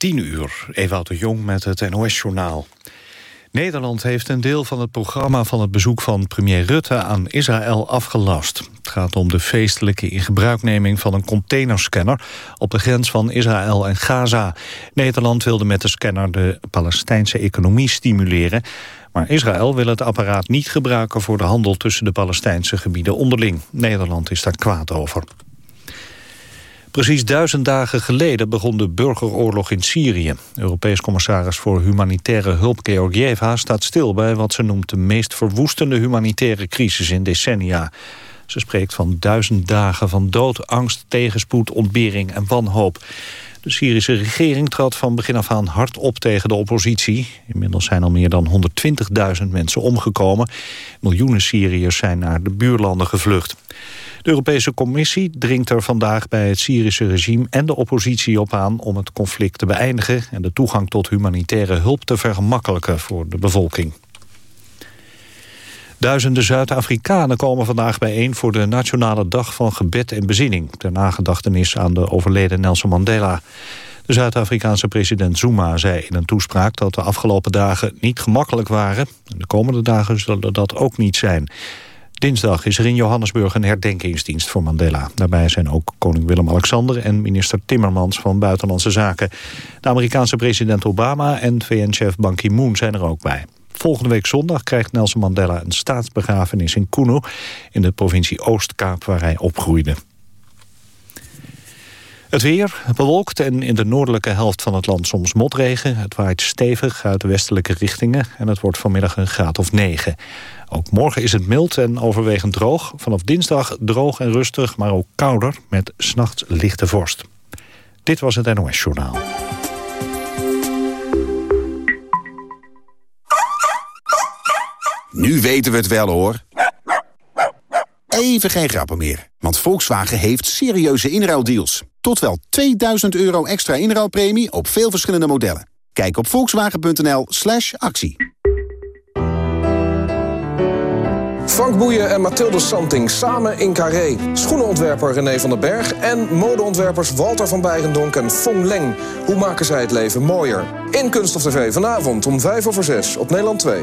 10 uur, Ewout de Jong met het NOS-journaal. Nederland heeft een deel van het programma van het bezoek van premier Rutte aan Israël afgelast. Het gaat om de feestelijke ingebruikneming van een containerscanner op de grens van Israël en Gaza. Nederland wilde met de scanner de Palestijnse economie stimuleren. Maar Israël wil het apparaat niet gebruiken voor de handel tussen de Palestijnse gebieden onderling. Nederland is daar kwaad over. Precies duizend dagen geleden begon de burgeroorlog in Syrië. Europees commissaris voor humanitaire hulp Georgieva staat stil bij wat ze noemt de meest verwoestende humanitaire crisis in decennia. Ze spreekt van duizend dagen van dood, angst, tegenspoed, ontbering en wanhoop. De Syrische regering trad van begin af aan hard op tegen de oppositie. Inmiddels zijn al meer dan 120.000 mensen omgekomen. Miljoenen Syriërs zijn naar de buurlanden gevlucht. De Europese Commissie dringt er vandaag bij het Syrische regime en de oppositie op aan om het conflict te beëindigen en de toegang tot humanitaire hulp te vergemakkelijken voor de bevolking. Duizenden Zuid-Afrikanen komen vandaag bijeen voor de Nationale Dag van Gebed en Bezinning, ter nagedachtenis aan de overleden Nelson Mandela. De Zuid-Afrikaanse president Zuma zei in een toespraak dat de afgelopen dagen niet gemakkelijk waren. En de komende dagen zullen dat ook niet zijn. Dinsdag is er in Johannesburg een herdenkingsdienst voor Mandela. Daarbij zijn ook koning Willem-Alexander en minister Timmermans van Buitenlandse Zaken. De Amerikaanse president Obama en VN-chef Ban Ki-moon zijn er ook bij. Volgende week zondag krijgt Nelson Mandela een staatsbegrafenis in Kuno... in de provincie Oostkaap waar hij opgroeide. Het weer bewolkt en in de noordelijke helft van het land soms motregen. Het waait stevig uit de westelijke richtingen en het wordt vanmiddag een graad of 9. Ook morgen is het mild en overwegend droog. Vanaf dinsdag droog en rustig, maar ook kouder met s'nachts lichte vorst. Dit was het NOS Journaal. Nu weten we het wel hoor. Even geen grappen meer, want Volkswagen heeft serieuze inruildeals. Tot wel 2000 euro extra inruilpremie op veel verschillende modellen. Kijk op volkswagen.nl slash actie. Frank Boeien en Mathilde Santing samen in Carré. Schoenenontwerper René van den Berg en modeontwerpers Walter van Beirendonk en Fong Leng. Hoe maken zij het leven mooier? In Kunst of TV vanavond om 5 over 6 op Nederland 2.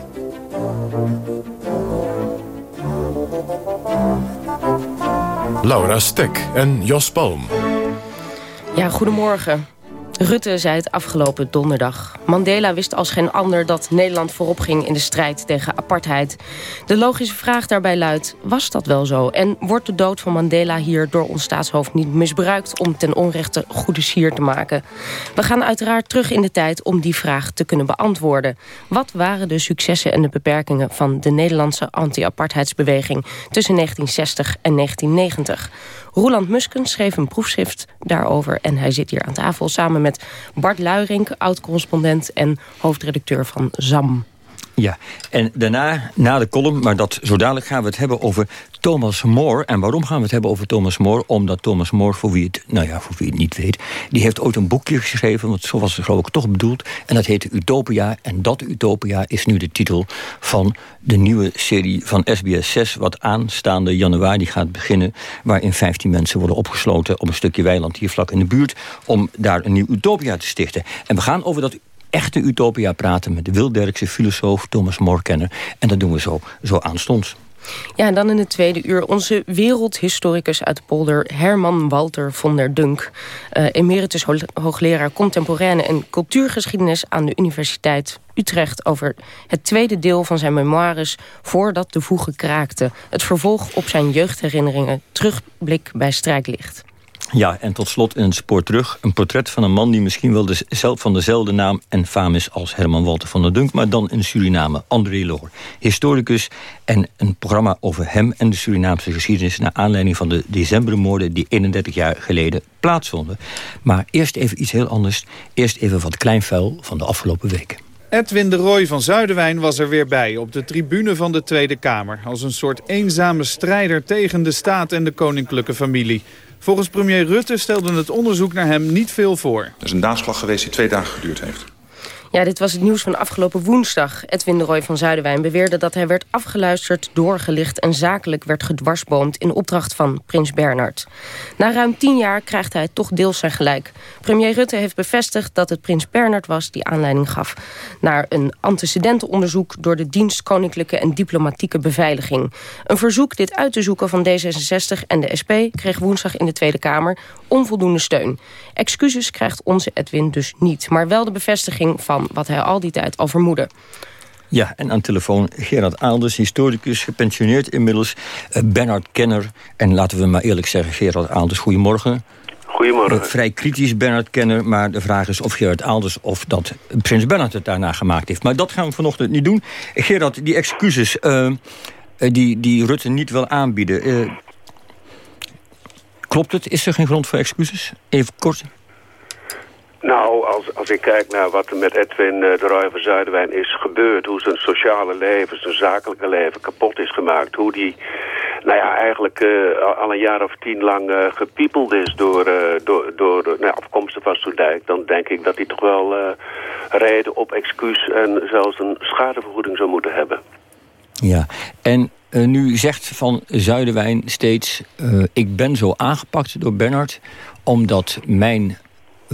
Laura Stek en Jos Palm. Ja, goedemorgen. Rutte zei het afgelopen donderdag. Mandela wist als geen ander dat Nederland voorop ging in de strijd tegen apartheid. De logische vraag daarbij luidt, was dat wel zo? En wordt de dood van Mandela hier door ons staatshoofd niet misbruikt... om ten onrechte goede sier te maken? We gaan uiteraard terug in de tijd om die vraag te kunnen beantwoorden. Wat waren de successen en de beperkingen van de Nederlandse anti-apartheidsbeweging... tussen 1960 en 1990? Roland Musken schreef een proefschrift daarover... en hij zit hier aan tafel samen met Bart Luirink, oud-correspondent... en hoofdredacteur van ZAM. Ja, en daarna, na de column, maar dat zo dadelijk gaan we het hebben over Thomas More. En waarom gaan we het hebben over Thomas More? Omdat Thomas More, voor wie het, nou ja, voor wie het niet weet... die heeft ooit een boekje geschreven, want zo was het geloof ik toch bedoeld... en dat heette Utopia. En dat Utopia is nu de titel van de nieuwe serie van SBS 6... wat aanstaande januari gaat beginnen... waarin 15 mensen worden opgesloten op een stukje weiland hier vlak in de buurt... om daar een nieuw Utopia te stichten. En we gaan over dat echte utopia praten met de Wilderkse filosoof Thomas Morkenner. En dat doen we zo, zo aanstonds. Ja, en dan in het tweede uur onze wereldhistoricus uit de polder... Herman Walter von der Dunk. Uh, emeritus hoogleraar contemporaine en cultuurgeschiedenis... aan de Universiteit Utrecht over het tweede deel van zijn memoires... Voordat de voegen kraakte. Het vervolg op zijn jeugdherinneringen. Terugblik bij Strijklicht. Ja, en tot slot een spoor terug. Een portret van een man die misschien wel de, van dezelfde naam... en faam is als Herman Walter van der Dunk... maar dan in Suriname, André Loor. Historicus en een programma over hem en de Surinaamse geschiedenis... naar aanleiding van de decembermoorden die 31 jaar geleden plaatsvonden. Maar eerst even iets heel anders. Eerst even wat kleinvuil van de afgelopen weken. Edwin de Roy van Zuiderwijn was er weer bij op de tribune van de Tweede Kamer. Als een soort eenzame strijder tegen de staat en de koninklijke familie. Volgens premier Rutte stelde het onderzoek naar hem niet veel voor. Er is een daadslag geweest die twee dagen geduurd heeft. Ja, dit was het nieuws van afgelopen woensdag. Edwin de Roy van Zuiderwijn beweerde dat hij werd afgeluisterd, doorgelicht en zakelijk werd gedwarsboomd in opdracht van prins Bernard. Na ruim tien jaar krijgt hij toch deels zijn gelijk. Premier Rutte heeft bevestigd dat het prins Bernard was die aanleiding gaf naar een antecedentenonderzoek door de dienst Koninklijke en Diplomatieke Beveiliging. Een verzoek dit uit te zoeken van D66 en de SP kreeg woensdag in de Tweede Kamer onvoldoende steun. Excuses krijgt onze Edwin dus niet, maar wel de bevestiging van wat hij al die tijd al vermoedde. Ja, en aan telefoon Gerard Aalders, historicus, gepensioneerd inmiddels. Uh, Bernard Kenner. En laten we maar eerlijk zeggen, Gerard Aalders, goedemorgen. Goedemorgen. Uh, vrij kritisch Bernard Kenner, maar de vraag is of Gerard Aalders... of dat prins Bernard het daarna gemaakt heeft. Maar dat gaan we vanochtend niet doen. Gerard, die excuses uh, die, die Rutte niet wil aanbieden... klopt het? Is er geen grond voor excuses? Even kort. Nou, als, als ik kijk naar wat er met Edwin uh, de Roy van Zuiderwijn is gebeurd... hoe zijn sociale leven, zijn zakelijke leven kapot is gemaakt... hoe die, nou ja, eigenlijk uh, al een jaar of tien lang uh, gepiepeld is door, door, door nou, afkomsten van Soedijk... dan denk ik dat hij toch wel reden op excuus en zelfs een schadevergoeding zou moeten hebben. Ja, en nu zegt Van Zuiderwijn steeds... ik ben zo aangepakt door Bernard omdat mijn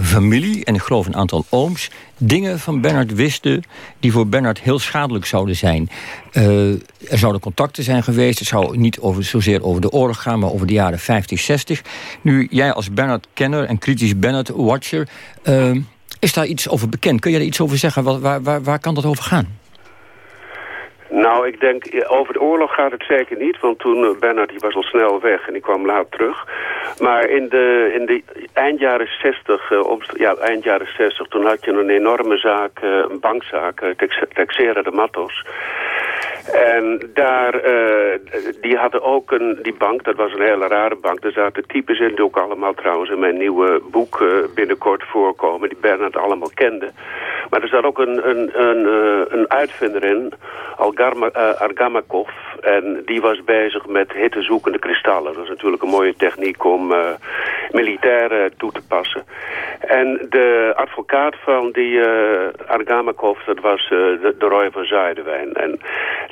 familie, en ik geloof een aantal ooms... dingen van Bernard wisten die voor Bernard heel schadelijk zouden zijn. Uh, er zouden contacten zijn geweest. Het zou niet over, zozeer over de oorlog gaan, maar over de jaren 50, 60. Nu, jij als Bernard-kenner en kritisch Bernard-watcher... Uh, is daar iets over bekend? Kun je daar iets over zeggen? Waar, waar kan dat over gaan? Nou, ik denk, over de oorlog gaat het zeker niet. Want toen, uh, Bernard die was al snel weg en die kwam laat terug. Maar in de, in de eind jaren 60, uh, ja, eind jaren 60, toen had je een enorme zaak, een bankzaak, Texera de Matos. En daar, uh, die hadden ook een, die bank, dat was een hele rare bank. Daar zaten types in, die ook allemaal trouwens in mijn nieuwe boek uh, binnenkort voorkomen, die Bernard allemaal kende. Maar er zat ook een, een, een, uh, een uitvinder in, Algarma, Argamakov. En die was bezig met hittezoekende kristallen. Dat is natuurlijk een mooie techniek om militairen toe te passen. En de advocaat van die Argamakov, dat was de, de Roy van Zuiderwijn. En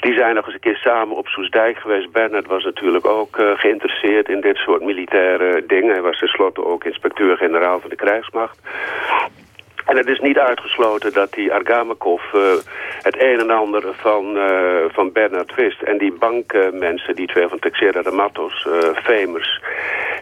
die zijn nog eens een keer samen op Soesdijk geweest. Bernard was natuurlijk ook uh, geïnteresseerd in dit soort militaire dingen. Hij was tenslotte ook inspecteur-generaal van de krijgsmacht. En het is niet uitgesloten dat die Argamakov uh, het een en ander van, uh, van Bernard wist. En die bankmensen, die twee van Texera de Matos, uh, Famers,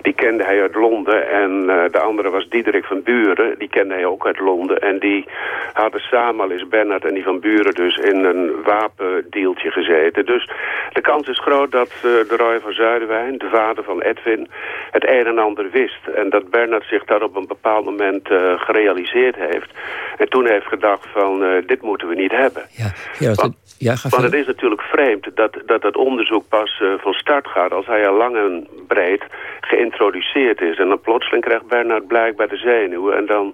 die kende hij uit Londen. En de andere was Diederik van Buren, die kende hij ook uit Londen. En die hadden samen al eens Bernard en die van Buren dus in een wapendeeltje gezeten. Dus de kans is groot dat de Roy van Zuiderwijn, de vader van Edwin, het een en ander wist. En dat Bernard zich daar op een bepaald moment gerealiseerd heeft. En toen heeft gedacht van, dit moeten we niet hebben. Ja, ja, want, ja, want het is natuurlijk vreemd dat dat, dat onderzoek pas van start gaat... als hij al lang en breed geïntroduceerd is. En dan plotseling krijgt Bernard blijkbaar de zenuwen... en dan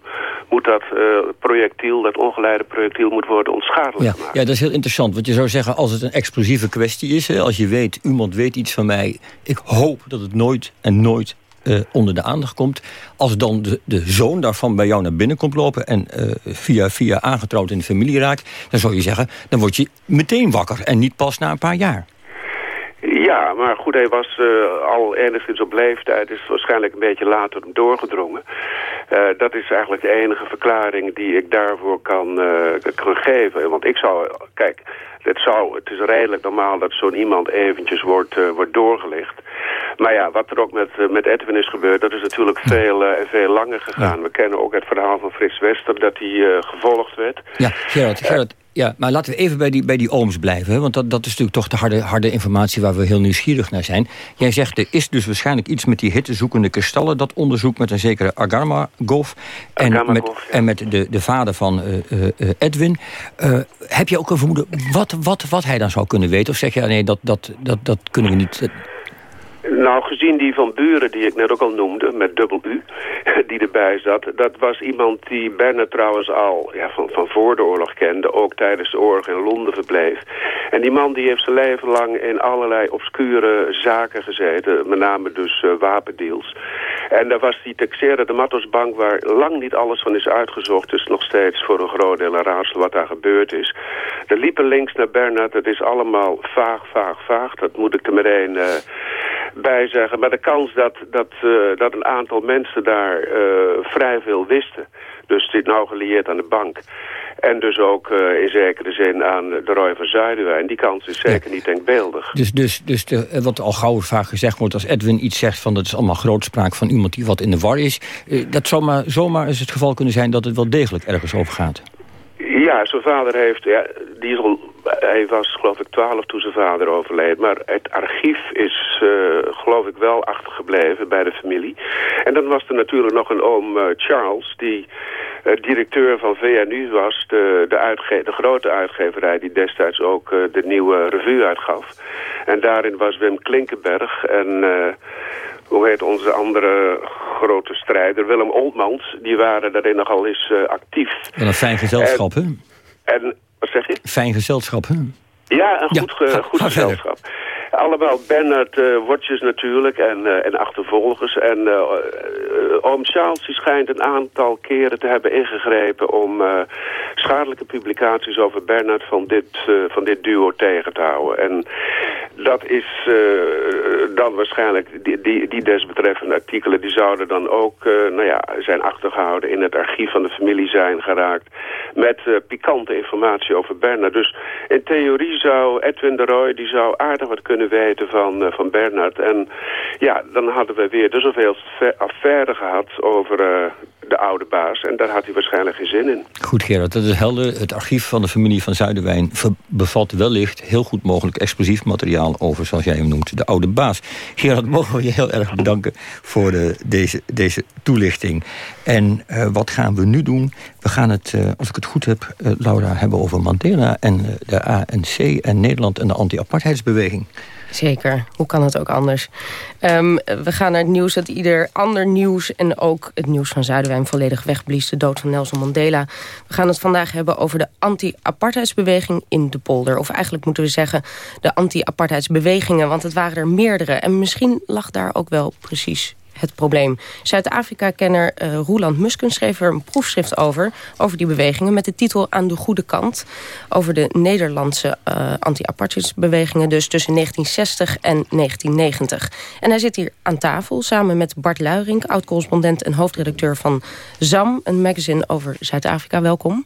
moet dat uh, projectiel, dat ongeleide projectiel... moet worden onschadelijk ja, gemaakt. Ja, dat is heel interessant. Want je zou zeggen, als het een explosieve kwestie is... Hè, als je weet, iemand weet iets van mij... ik hoop dat het nooit en nooit uh, onder de aandacht komt. Als dan de, de, zoon daarvan bij jou naar binnen komt lopen... en uh, via, via aangetrouwd in de familie raakt... dan zou je zeggen, dan word je meteen wakker... en niet pas na een paar jaar. Ja, maar goed, hij was uh, al enigszins op leeftijd. is waarschijnlijk een beetje later doorgedrongen. dat is eigenlijk de enige verklaring die ik daarvoor kan, kan geven. Want ik zou, kijk, het, zou, het is redelijk normaal dat zo'n iemand eventjes wordt, wordt doorgelicht. Maar ja, wat er ook met, met Edwin is gebeurd, dat is natuurlijk veel en veel langer gegaan. We kennen ook het verhaal van Frits Wester, dat hij gevolgd werd. Ja, Gerard, Gerard ja, maar laten we even bij die, bij die ooms blijven. Hè? Want dat, dat is natuurlijk toch de harde, harde informatie waar we heel nieuwsgierig naar zijn. Jij zegt er is dus waarschijnlijk iets met die hittezoekende kristallen. Dat onderzoek met een zekere Agarmagov. En met, en met de, de vader van uh, uh, Edwin. Uh, heb je ook een vermoeden wat, wat, wat hij dan zou kunnen weten? Of zeg je nee, dat, dat, dat, dat kunnen we niet... Nou, gezien die van Buren, die ik net ook al noemde, met dubbel U, die erbij zat. Dat was iemand die Bernard trouwens al ja, van, van voor de oorlog kende, ook tijdens de oorlog in Londen verbleef. En die man die heeft zijn leven lang in allerlei obscure zaken gezeten, met name dus uh, wapendeals. En daar was die Texera de Mattosbank, waar lang niet alles van is uitgezocht, dus nog steeds voor een groot deel een raadsel wat daar gebeurd is. Er liepen links naar Bernard, het is allemaal vaag, vaag, vaag, dat moet ik er meteen... Uh, bij zeggen. Maar de kans dat, dat, uh, dat een aantal mensen daar uh, vrij veel wisten. Dus dit nou gelieerd aan de bank. En dus ook uh, in zekere zin aan de Roy van Zuiderwijn. Die kans is zeker niet denkbeeldig. Dus, dus, dus de, wat al gauw vaak gezegd wordt... als Edwin iets zegt van dat is allemaal grootspraak van iemand die wat in de war is... dat zou maar, zomaar eens het geval kunnen zijn dat het wel degelijk ergens over gaat. Ja, zijn vader heeft... Ja, die is al hij was geloof ik twaalf toen zijn vader overleed. Maar het archief is uh, geloof ik wel achtergebleven bij de familie. En dan was er natuurlijk nog een oom uh, Charles die uh, directeur van VNU was. De, de, uitge de grote uitgeverij die destijds ook de nieuwe revue uitgaf. En daarin was Wim Klinkenberg en hoe heet onze andere grote strijder, Willem Oldmans. Die waren daarin nogal eens actief. En een fijn gezelschap, hè? En wat zeg je? Fijn gezelschap, hè? Ja, een goed, ge, goed gezelschap. Allemaal Bernard uh, Watjes natuurlijk en, uh, en achtervolgers. En uh, oom Charles die schijnt een aantal keren te hebben ingegrepen... om schadelijke publicaties over Bernard van dit, van dit duo tegen te houden. En dat is dan waarschijnlijk, die, die, die desbetreffende artikelen... die zouden dan ook nou ja, zijn achtergehouden in het archief van de familie zijn geraakt... met pikante informatie over Bernard. Dus in theorie zou Edwin de Roy, die zou aardig wat kunnen weten van, uh, van Bernard. En ja, dan hadden we weer de zoveelste affaire gehad over uh, de oude baas. En daar had hij waarschijnlijk geen zin in. Goed Gerard, dat is helder. Het archief van de familie van Zuiderwijn bevat wellicht heel goed mogelijk explosief materiaal over, zoals jij hem noemt, de oude baas. Gerard, mogen we je heel erg bedanken voor de, deze, deze toelichting. En uh, wat gaan we nu doen? We gaan het, uh, als ik het goed heb, uh, Laura, hebben over Mandela en de ANC en Nederland en de anti-apartheidsbeweging. Zeker, hoe kan het ook anders? Um, we gaan naar het nieuws dat ieder ander nieuws... en ook het nieuws van Zuiderwijn volledig wegblies. De dood van Nelson Mandela. We gaan het vandaag hebben over de anti-apartheidsbeweging in de polder. Of eigenlijk moeten we zeggen de anti-apartheidsbewegingen... want het waren er meerdere. En misschien lag daar ook wel precies het probleem. Zuid-Afrika-kenner uh, Roeland Musken schreef er een proefschrift over... over die bewegingen met de titel Aan de Goede Kant... over de Nederlandse uh, anti-apartheidsbewegingen... dus tussen 1960 en 1990. En hij zit hier aan tafel samen met Bart Luiring... oud-correspondent en hoofdredacteur van ZAM... een magazine over Zuid-Afrika. Welkom.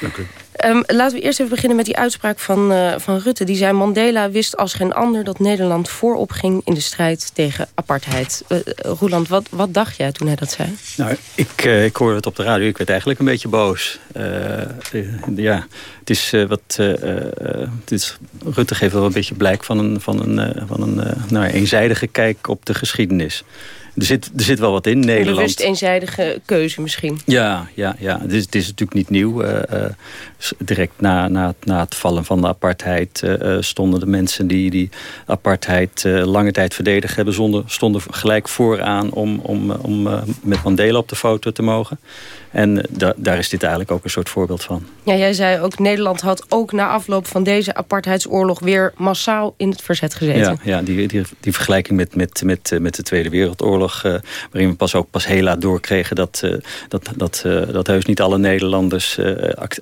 Dank u. Um, laten we eerst even beginnen met die uitspraak van, uh, van Rutte. Die zei, Mandela wist als geen ander dat Nederland voorop ging... in de strijd tegen apartheid. Uh, Roeland, wat, wat dacht jij toen hij dat zei? Nou, ik, uh, ik hoorde het op de radio. Ik werd eigenlijk een beetje boos. ja, het is wat... het is, Rutte geeft wel een beetje blijk van een, van een, van een nou, eenzijdige kijk op de geschiedenis. Er zit, er zit wel wat in Nederland. Een bewust eenzijdige keuze misschien. Ja, ja, ja. Het, is, het is natuurlijk niet nieuw. Uh, uh, direct na, na, na het vallen van de apartheid uh, stonden de mensen die die apartheid lange tijd verdedigd hebben... Zonder, stonden gelijk vooraan om, om, om met Mandela op de foto te mogen. En da daar is dit eigenlijk ook een soort voorbeeld van. Ja, jij zei ook, Nederland had ook na afloop van deze apartheidsoorlog... weer massaal in het verzet gezeten. Ja, ja die, die, die vergelijking met, met, met, met de Tweede Wereldoorlog oorlog... waarin we pas ook pas heel laat doorkregen... dat, dat, dat, dat heus niet alle Nederlanders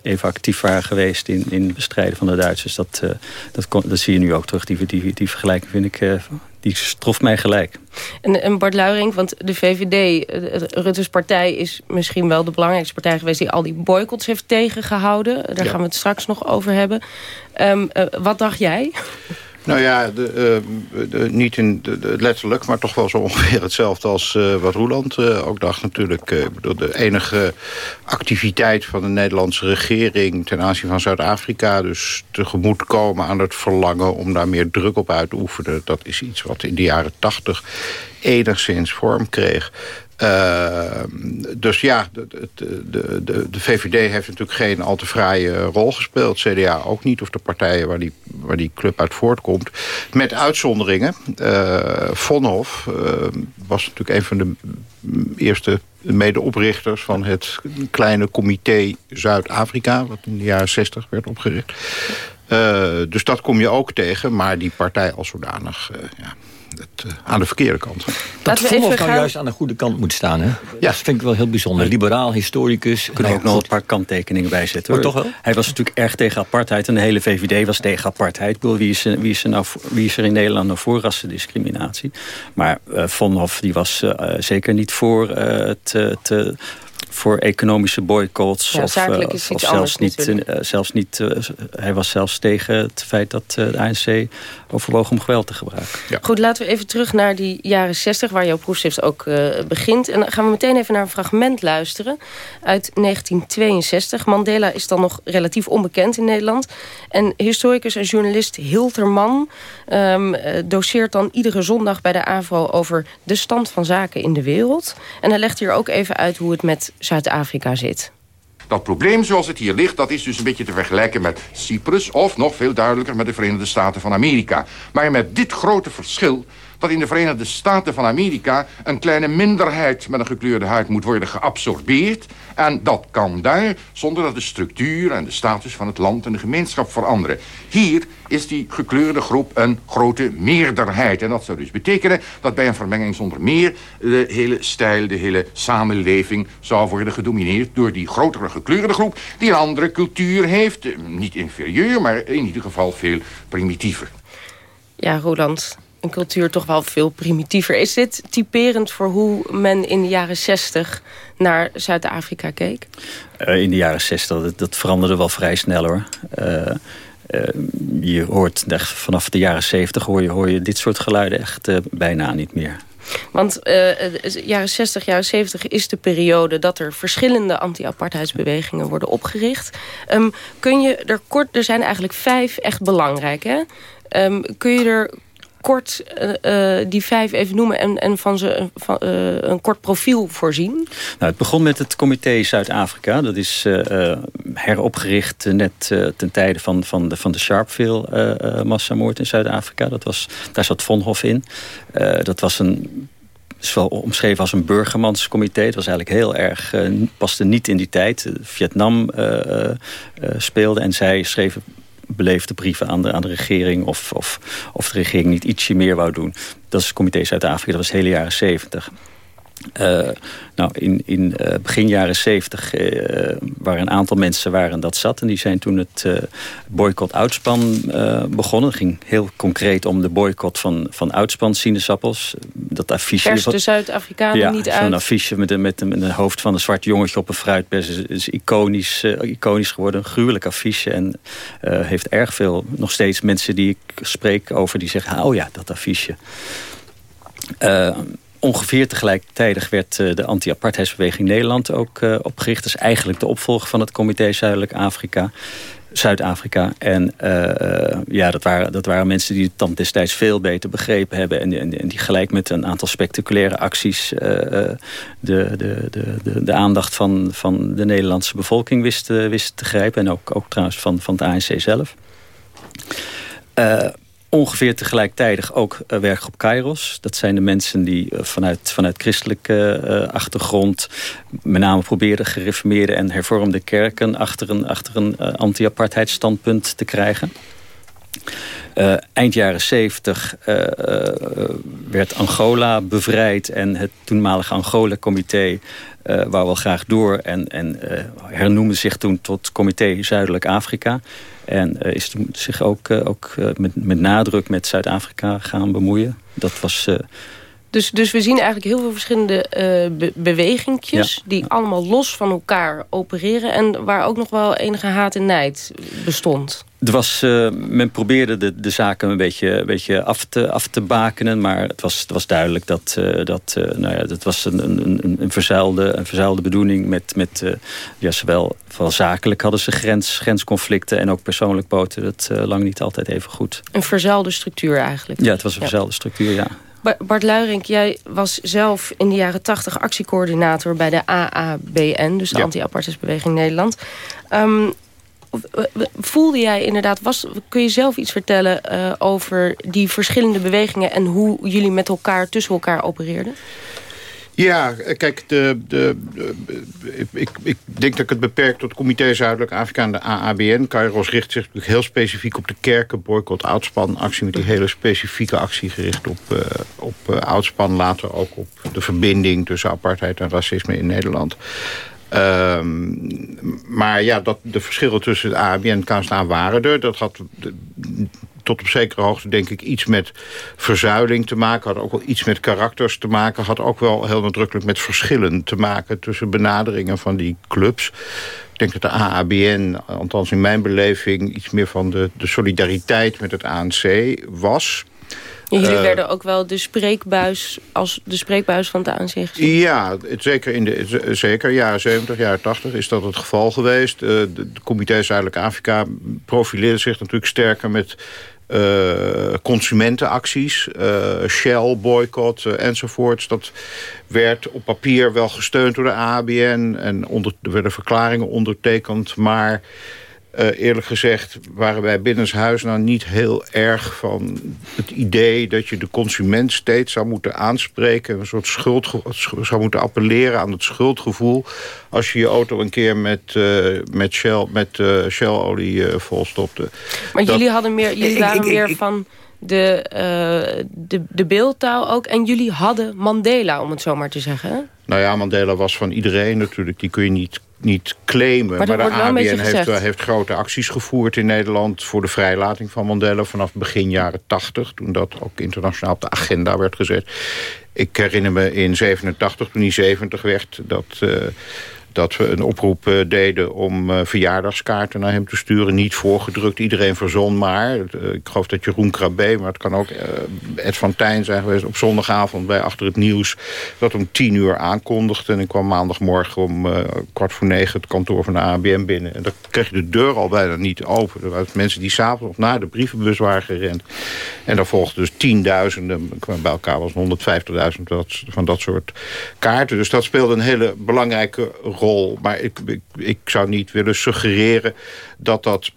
even actief geweest... in, in het bestrijden van de Duitsers. Dat, dat, dat zie je nu ook terug. Die, die, die vergelijking vind ik die trof mij gelijk. En, en Bart Luiring, want de VVD, Rutte's partij... is misschien wel de belangrijkste partij geweest... die al die boycotts heeft tegengehouden. Daar gaan we het straks nog over hebben. Um, wat dacht jij? Nou ja, de, uh, niet in de, letterlijk, maar toch wel zo ongeveer hetzelfde als uh, wat Roeland uh, ook dacht natuurlijk. de enige activiteit van de Nederlandse regering ten aanzien van Zuid-Afrika... dus tegemoet komen aan het verlangen om daar meer druk op uit te oefenen... dat is iets wat in de jaren tachtig enigszins vorm kreeg. Uh, dus ja, de, de, de, de, VVD heeft natuurlijk geen al te fraaie rol gespeeld. CDA ook niet, of de partijen waar die, waar die club uit voortkomt. Met uitzonderingen. Uh, Vonhof uh, was natuurlijk een van de eerste medeoprichters... van het kleine comité Zuid-Afrika... wat in de jaren 60 werd opgericht. dus dat kom je ook tegen, maar die partij als zodanig... ja, het, uh, aan de verkeerde kant. Dat Vonhoff nou juist aan de goede kant moet staan. Hè? Ja. Dat vind ik wel heel bijzonder. Liberaal, historicus. Kunnen ook nog een paar kanttekeningen bijzetten. Hoor. toch wel? Hij was natuurlijk erg tegen apartheid. En de hele VVD was tegen apartheid. Ik bedoel, wie, is, wie, is er nou, wie is er in Nederland nou voor rassendiscriminatie? Maar uh, Vonhoff die was uh, zeker niet voor het... het voor economische boycotts. Ja, of, uh, of zelfs, niet, uh, zelfs niet. Uh, hij was zelfs tegen het feit dat de ANC overwoog om geweld te gebruiken. Ja. Goed, laten we even terug naar die jaren 60, waar jouw proefschrift ook begint. En dan gaan we meteen even naar een fragment luisteren uit 1962. Mandela is dan nog relatief onbekend in Nederland. En historicus en journalist Hilterman um, doseert dan iedere zondag bij de AVRO over de stand van zaken in de wereld. En hij legt hier ook even uit hoe het met Zuid-Afrika zit. Dat probleem zoals het hier ligt, dat is dus een beetje te vergelijken met Cyprus... of nog veel duidelijker met de Verenigde Staten van Amerika. Maar met dit grote verschil dat in de Verenigde Staten van Amerika... een kleine minderheid met een gekleurde huid moet worden geabsorbeerd. En dat kan daar zonder dat de structuur en de status van het land en de gemeenschap veranderen. Hier is die gekleurde groep een grote meerderheid. En dat zou dus betekenen dat bij een vermenging zonder meer... de hele stijl, de hele samenleving zou worden gedomineerd... door die grotere gekleurde groep die een andere cultuur heeft. Niet inferieur, maar in ieder geval veel primitiever. Ja, Roland, een cultuur toch wel veel primitiever. Is dit typerend voor hoe men in de jaren 60 naar Zuid-Afrika keek? Uh, in de jaren 60, dat, dat, veranderde wel vrij snel hoor. Uh, uh, je hoort echt vanaf de jaren 70 hoor je, hoor je dit soort geluiden echt bijna niet meer. Want jaren 60, jaren 70 is de periode dat er verschillende anti-apartheidsbewegingen worden opgericht. Um, kun je er kort, er zijn eigenlijk vijf echt belangrijk hè? Um, kun je er kort uh, die vijf even noemen en, en van ze van, uh, een kort profiel voorzien? Nou, het begon met het comité Zuid-Afrika. Dat is heropgericht net ten tijde van, van de, van de Sharpeville-massamoord in Zuid-Afrika. Daar zat Vonhof in. dat was een is wel omschreven als een burgermanscomité. Het was eigenlijk heel erg, paste niet in die tijd. Vietnam speelde en zij schreven beleefde brieven aan de, aan de regering... Of, of, of de regering niet ietsje meer wou doen. Dat is het comité Zuid-Afrika, dat was de hele jaren zeventig. Uh, nou, in, in uh, begin jaren zeventig uh, waren een aantal mensen waren dat zat. En die zijn toen het boycott uitspan begonnen. Het ging heel concreet om de boycott van, van uitspan sinaasappels. Dat affiche... Pers de Zuid-Afrikanen niet uit. zo'n affiche met, een, met, met een hoofd van een zwart jongetje op een fruitpers. Is, is iconisch, iconisch geworden. Een gruwelijk affiche. En heeft erg veel, nog steeds mensen die ik spreek over... die zeggen, oh ja, dat affiche ongeveer tegelijkertijd werd eh, de anti-apartheidsbeweging Nederland ook uh, opgericht. Dat is eigenlijk de opvolger van het Comité Zuidelijk Afrika. Zuid-Afrika. En uh, ja, dat waren, dat waren mensen die het dan destijds veel beter begrepen hebben. En, en, die gelijk met een aantal spectaculaire acties... Uh, de, de, de, de, de aandacht van, van de Nederlandse bevolking wisten wist te grijpen. En ook, ook trouwens van, van het ANC zelf ongeveer tegelijkertijd ook uh, werkgroep Kairos. Dat zijn de mensen die uh, vanuit, vanuit christelijke uh, achtergrond... met name proberen gereformeerde en hervormde kerken... achter een, achter een anti-apartheidsstandpunt te krijgen. eind jaren 70 werd Angola bevrijd en het toenmalige Angola-comité wou wel graag door en, en hernoemde zich toen tot Comité Zuidelijk Afrika. En is toen zich ook, ook met, met nadruk met Zuid-Afrika gaan bemoeien. Dat was dus, dus we zien eigenlijk heel veel verschillende uh, bewegingjes... die allemaal los van elkaar opereren... en waar ook nog wel enige haat en nijd bestond. Er was, uh, men probeerde de, de zaken een beetje, een beetje af, te, af te bakenen... maar het was, het was duidelijk dat, uh, dat, nou ja, dat was een, een, een, verzuilde, een verzuilde bedoeling... met, met ja, zowel vooral zakelijk hadden ze grens, grensconflicten... en ook persoonlijk boten het lang niet altijd even goed. Een verzuilde structuur eigenlijk. Ja, het was een verzuilde structuur, ja. Bart Luirink, jij was zelf in de jaren 80 actiecoördinator bij de AABN, dus de ja. Anti-Apartheidsbeweging Nederland. Um, voelde jij inderdaad, was, kun je zelf iets vertellen uh, over die verschillende bewegingen en hoe jullie met elkaar, tussen elkaar opereerden? Ja, kijk, de, de, ik, ik denk dat ik het beperk tot het Comité Zuidelijk Afrika en de AABN. Kairos richt zich natuurlijk heel specifiek op de kerken, boycott, oudspan, actie met die hele specifieke actie gericht op, uh, op uh, oudspan. Later ook op de verbinding tussen apartheid en racisme in Nederland. Um, maar ja, dat de verschillen tussen de AABN en KSA waren er. Dat had tot op zekere hoogte denk ik iets met verzuiling te maken. Had ook wel iets met karakters te maken. Had ook wel heel nadrukkelijk met verschillen te maken... tussen benaderingen van die clubs. Ik denk dat de AABN, althans in mijn beleving... iets meer van de, de solidariteit met het ANC was... jullie uh, werden ook wel de spreekbuis als de spreekbuis van het ANC gezien? Ja, zeker in de zeker, jaren 70, jaren 80 is dat het geval geweest. Uh, de, de Comité Zuidelijk Afrika profileerde zich natuurlijk sterker met consumentenacties, uh, Shell, boycott uh, enzovoorts. Dat werd op papier wel gesteund door de ABN en onder, er werden verklaringen ondertekend, maar uh, eerlijk gezegd waren wij binnenshuis nou niet heel erg van het idee dat je de consument steeds zou moeten aanspreken. Een soort schuld zou moeten appelleren aan het schuldgevoel. Als je je auto een keer met, uh, met Shell, met, uh, Shell-olie uh, volstopte. Maar dat... jullie, hadden meer, jullie waren ik, ik, meer ik, van de, de, de beeldtaal ook. En jullie hadden Mandela, om het zo maar te zeggen. Nou ja, Mandela was van iedereen natuurlijk. Die kun je niet niet claimen. Maar, maar de ABN heeft, heeft, grote acties gevoerd in Nederland... voor de vrijlating van Mandela vanaf begin jaren 80. Toen dat ook internationaal op de agenda werd gezet. Ik herinner me in 87, toen hij 70 werd... dat... Uh, dat we een oproep uh, deden om uh, verjaardagskaarten naar hem te sturen. Niet voorgedrukt, iedereen verzon maar. Uh, ik geloof dat Jeroen Krabbe, maar het kan ook Ed van Tijn zijn geweest... op zondagavond bij Achter het Nieuws dat om tien uur aankondigde. En ik kwam maandagmorgen om kwart voor negen het kantoor van de ABM binnen. En dan kreeg je de deur al bijna niet open. Er waren mensen die s'avonds nog naar de brievenbus waren gerend. En daar volgden dus tienduizenden, bij elkaar was 150.000 van dat soort kaarten. Dus dat speelde een hele belangrijke rol. Maar ik, ik, ik zou niet willen suggereren dat dat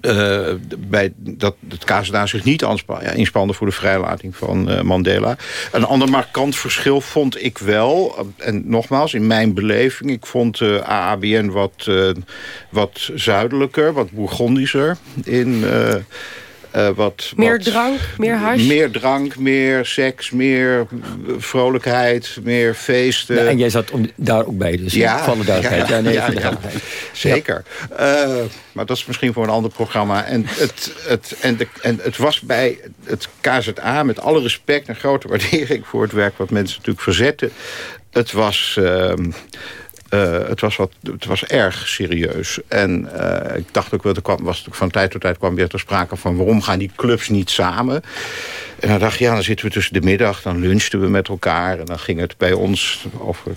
uh, bij dat het KZA zich niet ja, inspande voor de vrijlating van uh, Mandela. Een ander markant verschil vond ik wel. En nogmaals, in mijn beleving. Ik vond de AABN wat, wat zuidelijker, wat bourgondischer in... Uh, wat, meer wat, drank, meer hash? Meer drank, meer seks, meer vrolijkheid, meer feesten. Nou, en jij zat om, daar ook bij, dus ja, van de duidelijkheid. Ja, ja, nee, ja, ja, Zeker. Uh, maar dat is misschien voor een ander programma. En het, het, en de, en het was bij het KZA, met alle respect en grote waardering... voor het werk wat mensen natuurlijk verzetten. Het was... Uh, uh, het, was wat, het was erg serieus. En uh, ik dacht ook wel, er kwam, was van tijd tot tijd kwam weer ter sprake van... waarom gaan die clubs niet samen? En dan dacht ik, ja, dan zitten we tussen de middag... dan lunchten we met elkaar en dan ging het bij ons over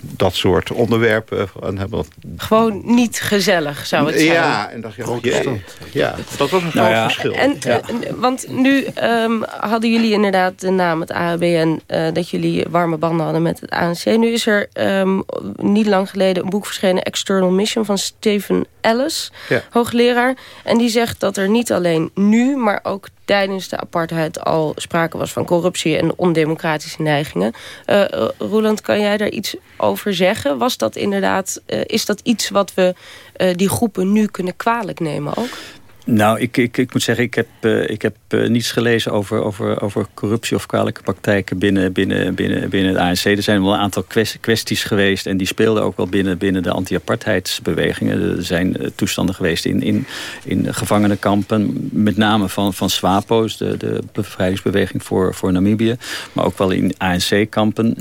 dat soort onderwerpen. En hebben Gewoon niet gezellig, zou het zijn. Ja, en dacht je, je ja, dat was een groot nou ja. verschil. En, ja. Want nu um, hadden jullie inderdaad de naam, het AHBN... Uh, dat jullie warme banden hadden met het ANC. Nu is er um, niet lang geleden een boek verschenen... External Mission van Stephen Ellis, ja. hoogleraar. En die zegt dat er niet alleen nu, maar ook tijdens de apartheid al sprake was van corruptie en ondemocratische neigingen. Uh, Roland, kan jij daar iets over zeggen? Was dat inderdaad, uh, is dat iets wat we uh, die groepen nu kunnen kwalijk nemen ook? Nou, ik, ik, ik moet zeggen, ik heb, uh, ik heb uh, niets gelezen over, over, over corruptie of kwalijke praktijken binnen, binnen, binnen, binnen het ANC. Er zijn wel een aantal kwesties geweest en die speelden ook wel binnen, binnen de anti-apartheidsbewegingen. Er zijn uh, toestanden geweest in, in, in gevangenenkampen, met name van, van SWAPO's, de, de bevrijdingsbeweging voor, voor Namibië. Maar ook wel in ANC-kampen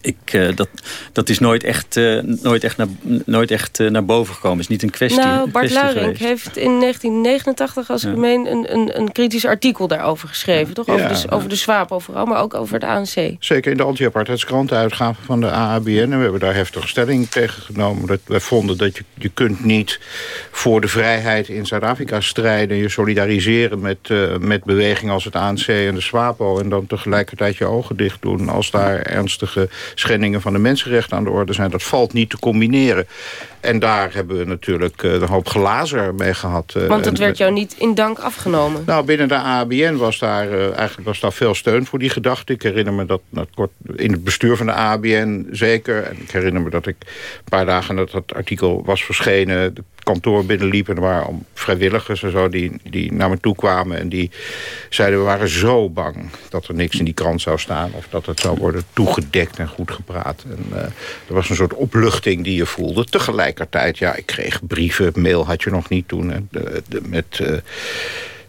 ik, uh, dat, dat is nooit echt, uh, nooit echt, naar, nooit echt uh, naar boven gekomen. Het is niet een kwestie Nou, Bart Luiring heeft in 1989, als ja. ik meen, een, een, een, kritisch artikel daarover geschreven. Ja. Toch? Over, ja, de, over de SWAPO vooral, maar ook over het ANC. Zeker in de anti-apartheidskrant, de uitgave van de AABN. En we hebben daar heftige stelling tegen genomen. Dat wij vonden dat je, je kunt niet voor de vrijheid in Zuid-Afrika strijden. Je solidariseren met, met bewegingen als het ANC en de SWAPO. En dan tegelijkertijd je ogen dicht doen als daar ernstige schendingen van de mensenrechten aan de orde zijn. Dat valt niet te combineren. En daar hebben we natuurlijk uh, een hoop glazen mee gehad. Uh, Want het werd jou niet in dank afgenomen? Nou, binnen de ABN was daar, uh, eigenlijk was daar veel steun voor die gedachte. Ik herinner me dat, dat kort in het bestuur van de ABN zeker. En ik herinner me dat ik een paar dagen dat dat artikel was verschenen... de kantoor binnenliep en er waren vrijwilligers en zo die, die naar me toe kwamen. En die zeiden, we waren zo bang dat er niks in die krant zou staan. Of dat het zou worden toegedekt en goed gepraat. En er was een soort opluchting die je voelde. Ja, ik kreeg brieven, mail had je nog niet toen. En de, met...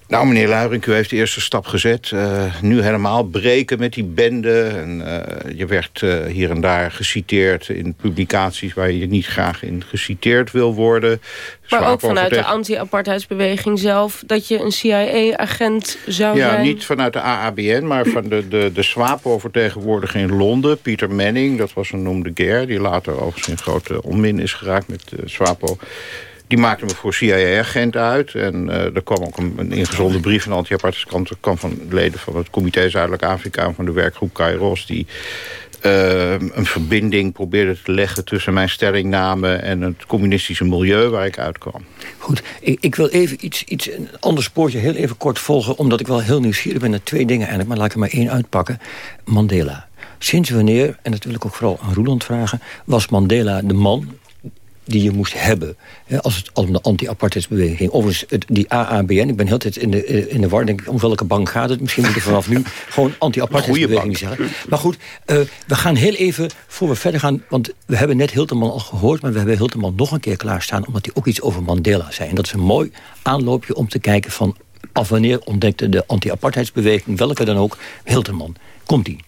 Nou, meneer Luiring, u heeft de eerste stap gezet. Uh, nu helemaal breken met die bende. En, uh, je werd uh, hier en daar geciteerd in publicaties... waar je niet graag in geciteerd wil worden. Maar ook vanuit de anti-apartheidsbeweging zelf... dat je een CIA-agent zou ja, zijn? Ja, niet vanuit de AABN, maar van de, de, de SWAPO-vertegenwoordiger in Londen. Pieter Manning, dat was een noem de Guerre... die later overigens in grote onmin is geraakt met de SWAPO... Die maakte me voor CIA-agent uit. En uh, er kwam ook een, een ingezonde brief van de anti-apartheidskant. kwam van leden van het Comité Zuidelijk Afrika... van de werkgroep Kairos... die uh, een verbinding probeerde te leggen tussen mijn stellingname... en het communistische milieu waar ik uitkwam. Goed, ik, ik wil even iets, iets, een ander spoortje heel even kort volgen... omdat ik wel heel nieuwsgierig ben naar twee dingen eigenlijk... maar laat ik er maar één uitpakken. Mandela. Sinds wanneer, en dat wil ik ook vooral aan Roeland vragen... was Mandela de man die je moest hebben. Als het om de anti-apartheidsbeweging ging. Overigens, het, die AABN, ik ben heel tijd in de, in de war. Denk ik, om welke bank gaat het? Misschien moeten we vanaf nu gewoon anti-apartheidsbeweging zeggen. Maar goed, uh, we gaan heel even, voor we verder gaan... want we hebben net Hilterman al gehoord... maar we hebben Hilterman nog een keer klaarstaan... omdat hij ook iets over Mandela zei. En dat is een mooi aanloopje om te kijken van... af wanneer ontdekte de anti-apartheidsbeweging... welke dan ook, Hilterman. Komt-ie.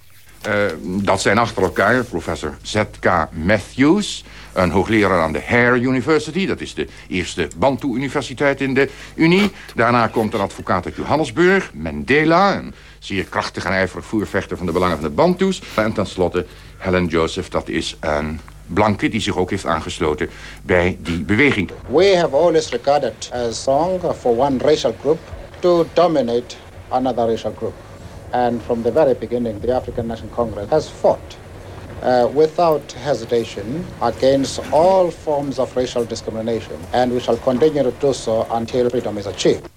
Uh, dat zijn achter elkaar professor Z.K. Matthews een hoogleraar aan de Hare University. Dat is de eerste Bantu-universiteit in de Unie. Daarna komt een advocaat uit Johannesburg, Mandela... een zeer krachtig en ijverig voervechter van de belangen van de Bantus. En tenslotte Helen Joseph, dat is een blanke die zich ook heeft aangesloten bij die beweging. We have always regarded as wrong for one racial group to dominate another racial group. And from the very beginning, the African National Congress has fought uh, without hesitation against all forms of racial discrimination. And we shall continue to do so until freedom is achieved.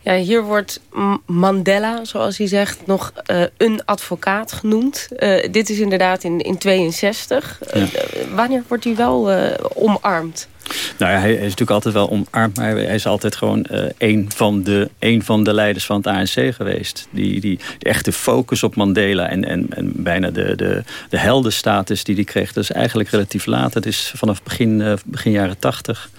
Ja, hier wordt Mandela, zoals hij zegt, nog uh, een advocaat genoemd. Uh, dit is inderdaad in 1962. Ja. Uh, wanneer wordt hij wel omarmd? Nou ja, hij, is natuurlijk altijd wel omarmd, maar hij is altijd gewoon uh, een, van de, een van de leiders van het ANC geweest. Die, die, echte focus op Mandela en, en, en bijna de, de, de heldenstatus die hij kreeg, dat is eigenlijk relatief laat. Het is vanaf begin, uh, begin jaren tachtig.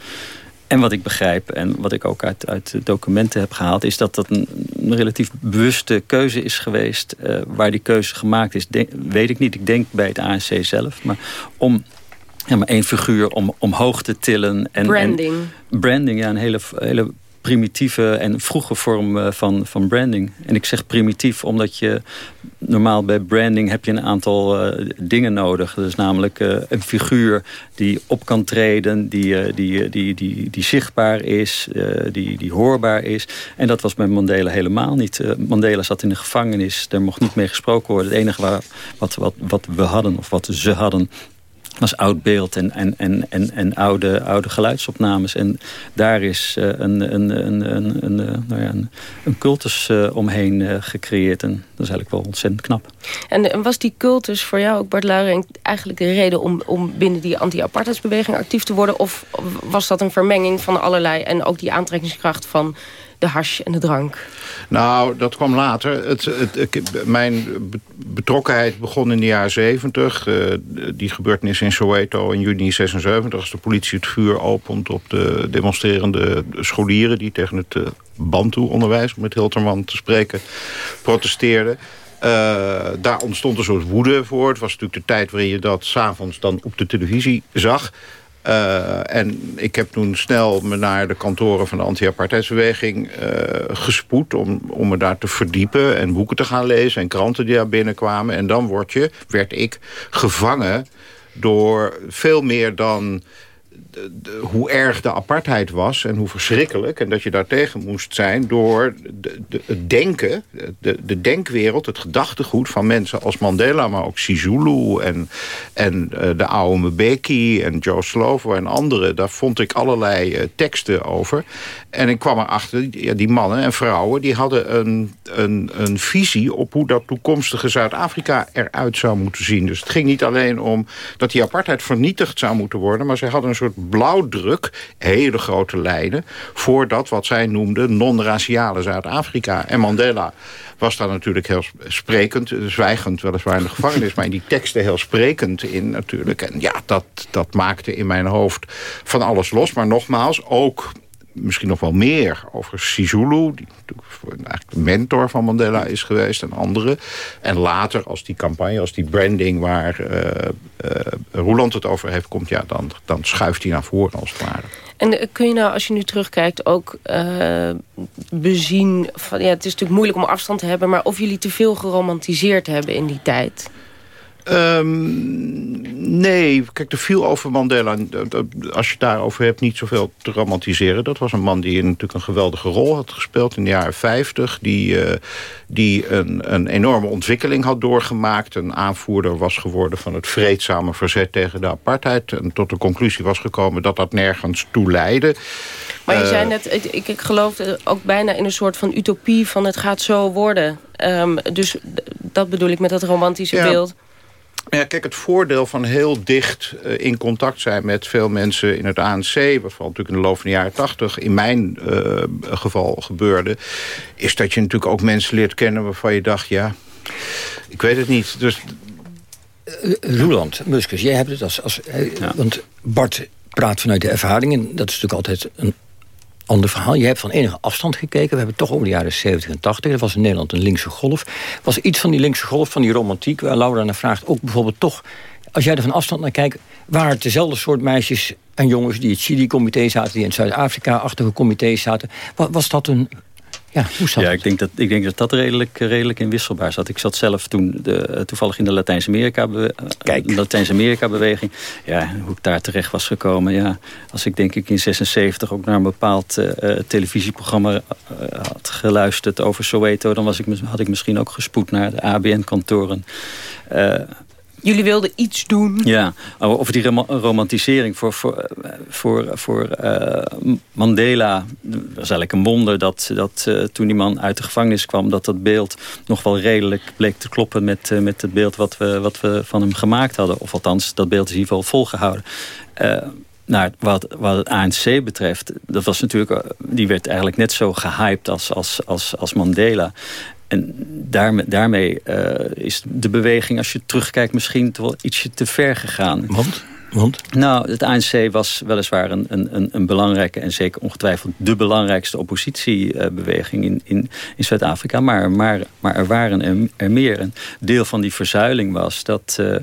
En wat ik begrijp en wat ik ook uit, uit documenten heb gehaald... is dat dat een, relatief bewuste keuze is geweest. Uh, waar die keuze gemaakt is, weet ik niet. Ik denk bij het ANC zelf. Maar om ja, maar één figuur om omhoog te tillen. En, branding. En branding, ja, een hele, hele primitieve en vroege vorm van, van branding. En ik zeg primitief omdat je normaal bij branding heb je een aantal uh, dingen nodig. Is namelijk uh, een figuur die op kan treden, die, uh, die, die, die, die zichtbaar is, die, die hoorbaar is. En dat was bij Mandela helemaal niet. Mandela zat in de gevangenis, daar mocht niet mee gesproken worden. Het enige waar, wat, wat, wat we hadden, of wat ze hadden, was oud beeld en, en, en, en, en oude, oude geluidsopnames. En daar is uh, een, een, een, een, een, uh, nou ja, een, een cultus uh, omheen gecreëerd. En dat is eigenlijk wel ontzettend knap. En was die cultus voor jou ook, Bart Luiring, eigenlijk de reden om, om binnen die anti-apartheidsbeweging actief te worden? Of was dat een vermenging van allerlei en ook die aantrekkingskracht van de hash en de drank? Nou, dat kwam later. Het, het, mijn betrokkenheid begon in de jaren 70. Uh, die gebeurtenis in Soweto in juni 76... als de politie het vuur opent op de demonstrerende scholieren... die tegen het uh, Bantu-onderwijs, om met Hilterman te spreken, protesteerden. Uh, daar ontstond een soort woede voor. Het was natuurlijk de tijd waarin je dat s'avonds dan op de televisie zag... Uh, en ik heb toen snel me naar de kantoren van de anti-apartheidsbeweging uh, gespoed... Om, om me daar te verdiepen en boeken te gaan lezen en kranten die daar binnenkwamen. En dan word je, werd ik gevangen door veel meer dan de, hoe erg de apartheid was en hoe verschrikkelijk... en dat je daartegen moest zijn door de, de, het denken... De, de denkwereld, het gedachtegoed van mensen als Mandela... maar ook Sisulu en, en uh, de oude en Joe Slovo en anderen... daar vond ik allerlei uh, teksten over. En ik kwam erachter, ja, die mannen en vrouwen... die hadden een, een, een visie op hoe dat toekomstige Zuid-Afrika eruit zou moeten zien. Dus het ging niet alleen om dat die apartheid vernietigd zou moeten worden... maar zij hadden een soort blauwdruk, hele grote lijnen... voor dat wat zij noemden non-raciale Zuid-Afrika. En Mandela was daar natuurlijk heel sprekend, zwijgend weliswaar in de gevangenis... maar in die teksten heel sprekend in natuurlijk. En ja, dat, dat maakte in mijn hoofd van alles los. Maar nogmaals, ook misschien nog wel meer over Sisulu... die eigenlijk de mentor van Mandela is geweest en anderen. En later, als die campagne, als die branding waar uh, Roeland het over heeft komt... Ja, dan, dan schuift hij naar voren als het ware. En eh, kun je nou, als je nu terugkijkt, ook bezien... Van, ja, het is natuurlijk moeilijk om afstand te hebben... maar of jullie te veel geromantiseerd hebben in die tijd... Um, nee, kijk, er viel over Mandela, als je het daarover hebt, niet zoveel te romantiseren. Dat was een man die natuurlijk een geweldige rol had gespeeld in de jaren 50. Die, uh, die een, een enorme ontwikkeling had doorgemaakt. Een aanvoerder was geworden van het vreedzame verzet tegen de apartheid. En tot de conclusie was gekomen dat dat nergens toe leidde. Maar je uh, zei net, ik, ik geloof ook bijna in een soort van utopie van het gaat zo worden. Um, dus dat bedoel ik met dat romantische ja. beeld. Ja, kijk, het voordeel van heel dicht uh, in contact zijn met veel mensen in het ANC... wat vooral natuurlijk in de loop van de jaren tachtig in mijn uh, geval gebeurde... is dat je natuurlijk ook mensen leert kennen waarvan je dacht... ja, ik weet het niet. Dus... Uh, Roeland, Muskus, jij hebt het als... als ja. Want Bart praat vanuit de ervaring... en dat is natuurlijk altijd een ander verhaal. Je hebt van enige afstand gekeken. We hebben toch over de jaren 70 en 80. Er was in Nederland een linkse golf. was iets van die linkse golf, van die romantiek... waar Laura naar vraagt, ook bijvoorbeeld toch... als jij er van afstand naar kijkt... waren het dezelfde soort meisjes en jongens... die het Chili-comité zaten, die in Zuid-Afrika-achtige comité zaten. Was dat een ja, hoe zat ja ik, denk dat, ik denk dat dat redelijk, redelijk inwisselbaar zat. Ik zat zelf toen de, toevallig in de Latijns-Amerika-beweging. Latijns-Amerika-beweging. Ja, hoe ik daar terecht was gekomen. Ja, als ik denk ik in 76 ook naar een bepaald uh, televisieprogramma uh, had geluisterd over Soweto... dan was ik, had ik misschien ook gespoed naar de ABN-kantoren. Uh, Jullie wilden iets doen. Ja, over die romantisering. Voor, voor, voor, voor uh, Mandela was eigenlijk een wonder dat, dat uh, toen die man uit de gevangenis kwam... dat dat beeld nog wel redelijk bleek te kloppen met, met het beeld wat we, wat we van hem gemaakt hadden. Of althans, dat beeld is in ieder geval volgehouden. Nou, wat, wat het ANC betreft, dat was natuurlijk, die werd eigenlijk net zo gehyped als, als, als, als Mandela. En daarmee, daarmee uh, is de beweging, als je terugkijkt, misschien wel ietsje te ver gegaan. Want? Want? Nou, het ANC was weliswaar een, een, een belangrijke en zeker ongetwijfeld de belangrijkste oppositiebeweging in, in, in Zuid-Afrika. Maar, maar, maar er waren er, er, meer. Een deel van die verzuiling was dat, uh,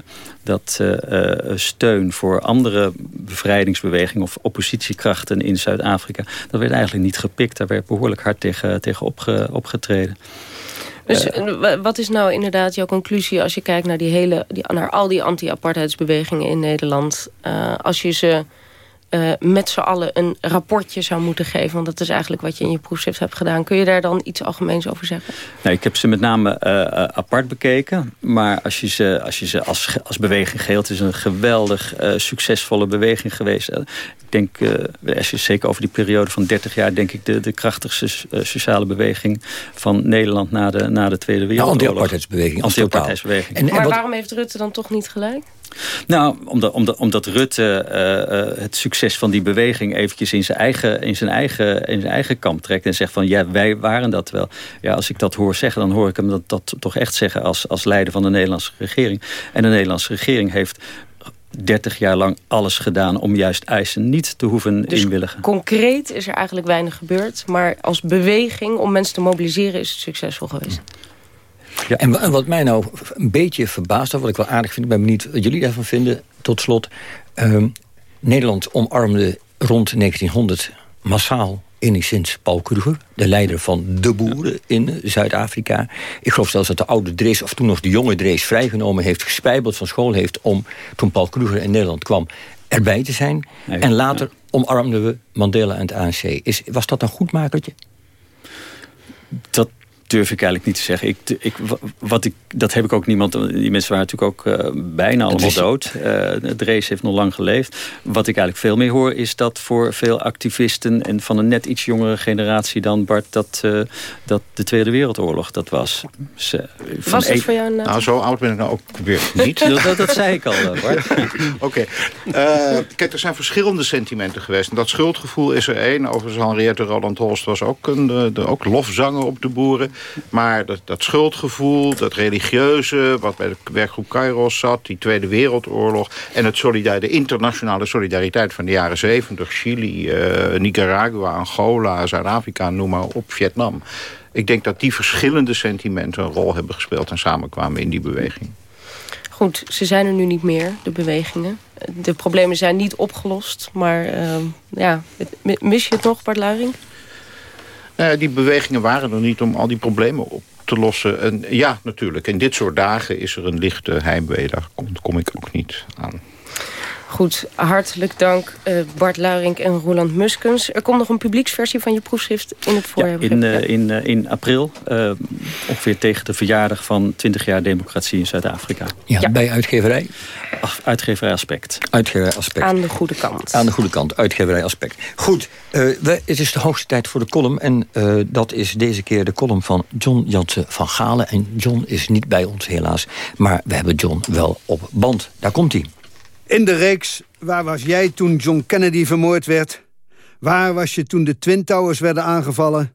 dat uh, steun voor andere bevrijdingsbewegingen of oppositiekrachten in Zuid-Afrika, dat werd eigenlijk niet gepikt. Daar werd behoorlijk hard tegen, tegen opge, opgetreden. Dus wat is nou inderdaad jouw conclusie als je kijkt naar, die hele, die, naar al die anti-apartheidsbewegingen in Nederland? Uh, als je ze uh, met z'n allen een rapportje zou moeten geven. Want dat is eigenlijk wat je in je proefschrift hebt gedaan. Kun je daar dan iets algemeens over zeggen? Nou, ik heb ze met name uh, apart bekeken. Maar als je ze, als, je ze als, als beweging geheel... het is een geweldig succesvolle beweging geweest. ik denk, als je zeker over die periode van 30 jaar... denk ik de, de krachtigste sociale beweging van Nederland... na de, na de Tweede Wereldoorlog. De anti-apartheidsbeweging. Anti-apartheidsbeweging. En, maar waarom heeft Rutte dan toch niet gelijk? Nou, omdat, omdat, omdat Rutte uh, uh, het succes van die beweging eventjes in zijn, eigen, in, zijn eigen, in zijn eigen kamp trekt. En zegt van, ja, wij waren dat wel. Ja, als ik dat hoor zeggen, dan hoor ik hem dat, dat toch echt zeggen als, als leider van de Nederlandse regering. En de Nederlandse regering heeft 30 jaar lang alles gedaan om juist eisen niet te hoeven dus inwilligen. concreet is er eigenlijk weinig gebeurd. Maar als beweging om mensen te mobiliseren is het succesvol geweest. Ja. En wat mij nou een beetje verbaast, wat ik wel aardig vind... ik ben benieuwd wat jullie daarvan vinden, tot slot. Ehm, Nederland omarmde rond 1900 massaal enigszins Paul Kruger... de leider van de boeren in Zuid-Afrika. Ik geloof zelfs dat de oude Drees, of toen nog de jonge Drees... vrijgenomen heeft, gespijbeld van school heeft... om, toen Paul Kruger in Nederland kwam, erbij te zijn. en later omarmden we Mandela en het ANC. Is, was dat een goed makertje? Dat durf ik eigenlijk niet te zeggen. Ik, ik, wat ik, dat heb ik ook niemand... Die mensen waren natuurlijk ook uh, bijna allemaal dood. Uh, Drees heeft nog lang geleefd. Wat ik eigenlijk veel meer hoor... is dat voor veel activisten... en van een net iets jongere generatie dan Bart... dat, uh, dat de Tweede Wereldoorlog dat was. Ze, was het voor jou een... Nou, zo oud ben ik nou ook weer niet. dat, dat, dat, zei ik al, Bart. Oké. kijk, er zijn verschillende sentimenten geweest. En dat schuldgevoel is er één. Overigens, Henriette Roland Holst was ook, een, de, ook lofzanger op de boeren. Maar dat, dat schuldgevoel, dat religieuze... wat bij de werkgroep Kairos zat, die Tweede Wereldoorlog... en het de internationale solidariteit van de jaren 70... Chili, uh, Nicaragua, Angola, Zuid-Afrika, noem maar op, Vietnam. Ik denk dat die verschillende sentimenten een rol hebben gespeeld... en samenkwamen in die beweging. Goed, ze zijn er nu niet meer, de bewegingen. De problemen zijn niet opgelost, maar uh, ja, mis je nog, Bart Luiring? Nou die bewegingen waren er niet om al die problemen op te lossen. En ja, natuurlijk. In dit soort dagen is er een lichte heimwee. Daar kom, kom ik ook niet aan. Goed, hartelijk dank uh, Bart Luiring en Roland Muskens. Er komt nog een publieksversie van je proefschrift in het voorjaar. Ja, in, uh, in, uh, in april, ongeveer tegen de verjaardag van 20 jaar democratie in Zuid-Afrika. Ja, ja, bij uitgeverij? Ach, uitgeverij Aspect. Uitgeverij Aspect. Aan de goede kant. Aan de goede kant, uitgeverij Aspect. Goed, we, het is de hoogste tijd voor de column. En dat is deze keer de column van John Jansen van Galen. En John is niet bij ons helaas. Maar we hebben John wel op band. Daar komt hij. In de reeks Waar was jij toen John Kennedy vermoord werd? Waar was je toen de Twin Towers werden aangevallen?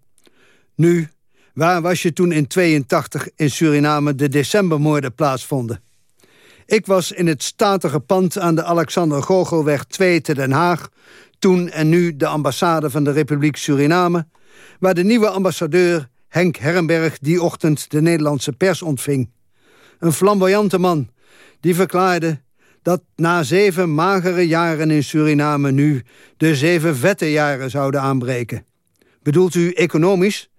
Nu, waar was je toen in 82 in Suriname de decembermoorden plaatsvonden? Ik was in het statige pand aan de Alexander Gogelweg 2 te Den Haag... toen en nu de ambassade van de Republiek Suriname... waar de nieuwe ambassadeur Henk Herrenberg die ochtend de Nederlandse pers ontving. Een flamboyante man die verklaarde dat na zeven magere jaren in Suriname nu de zeven vette jaren zouden aanbreken. Bedoelt u economisch?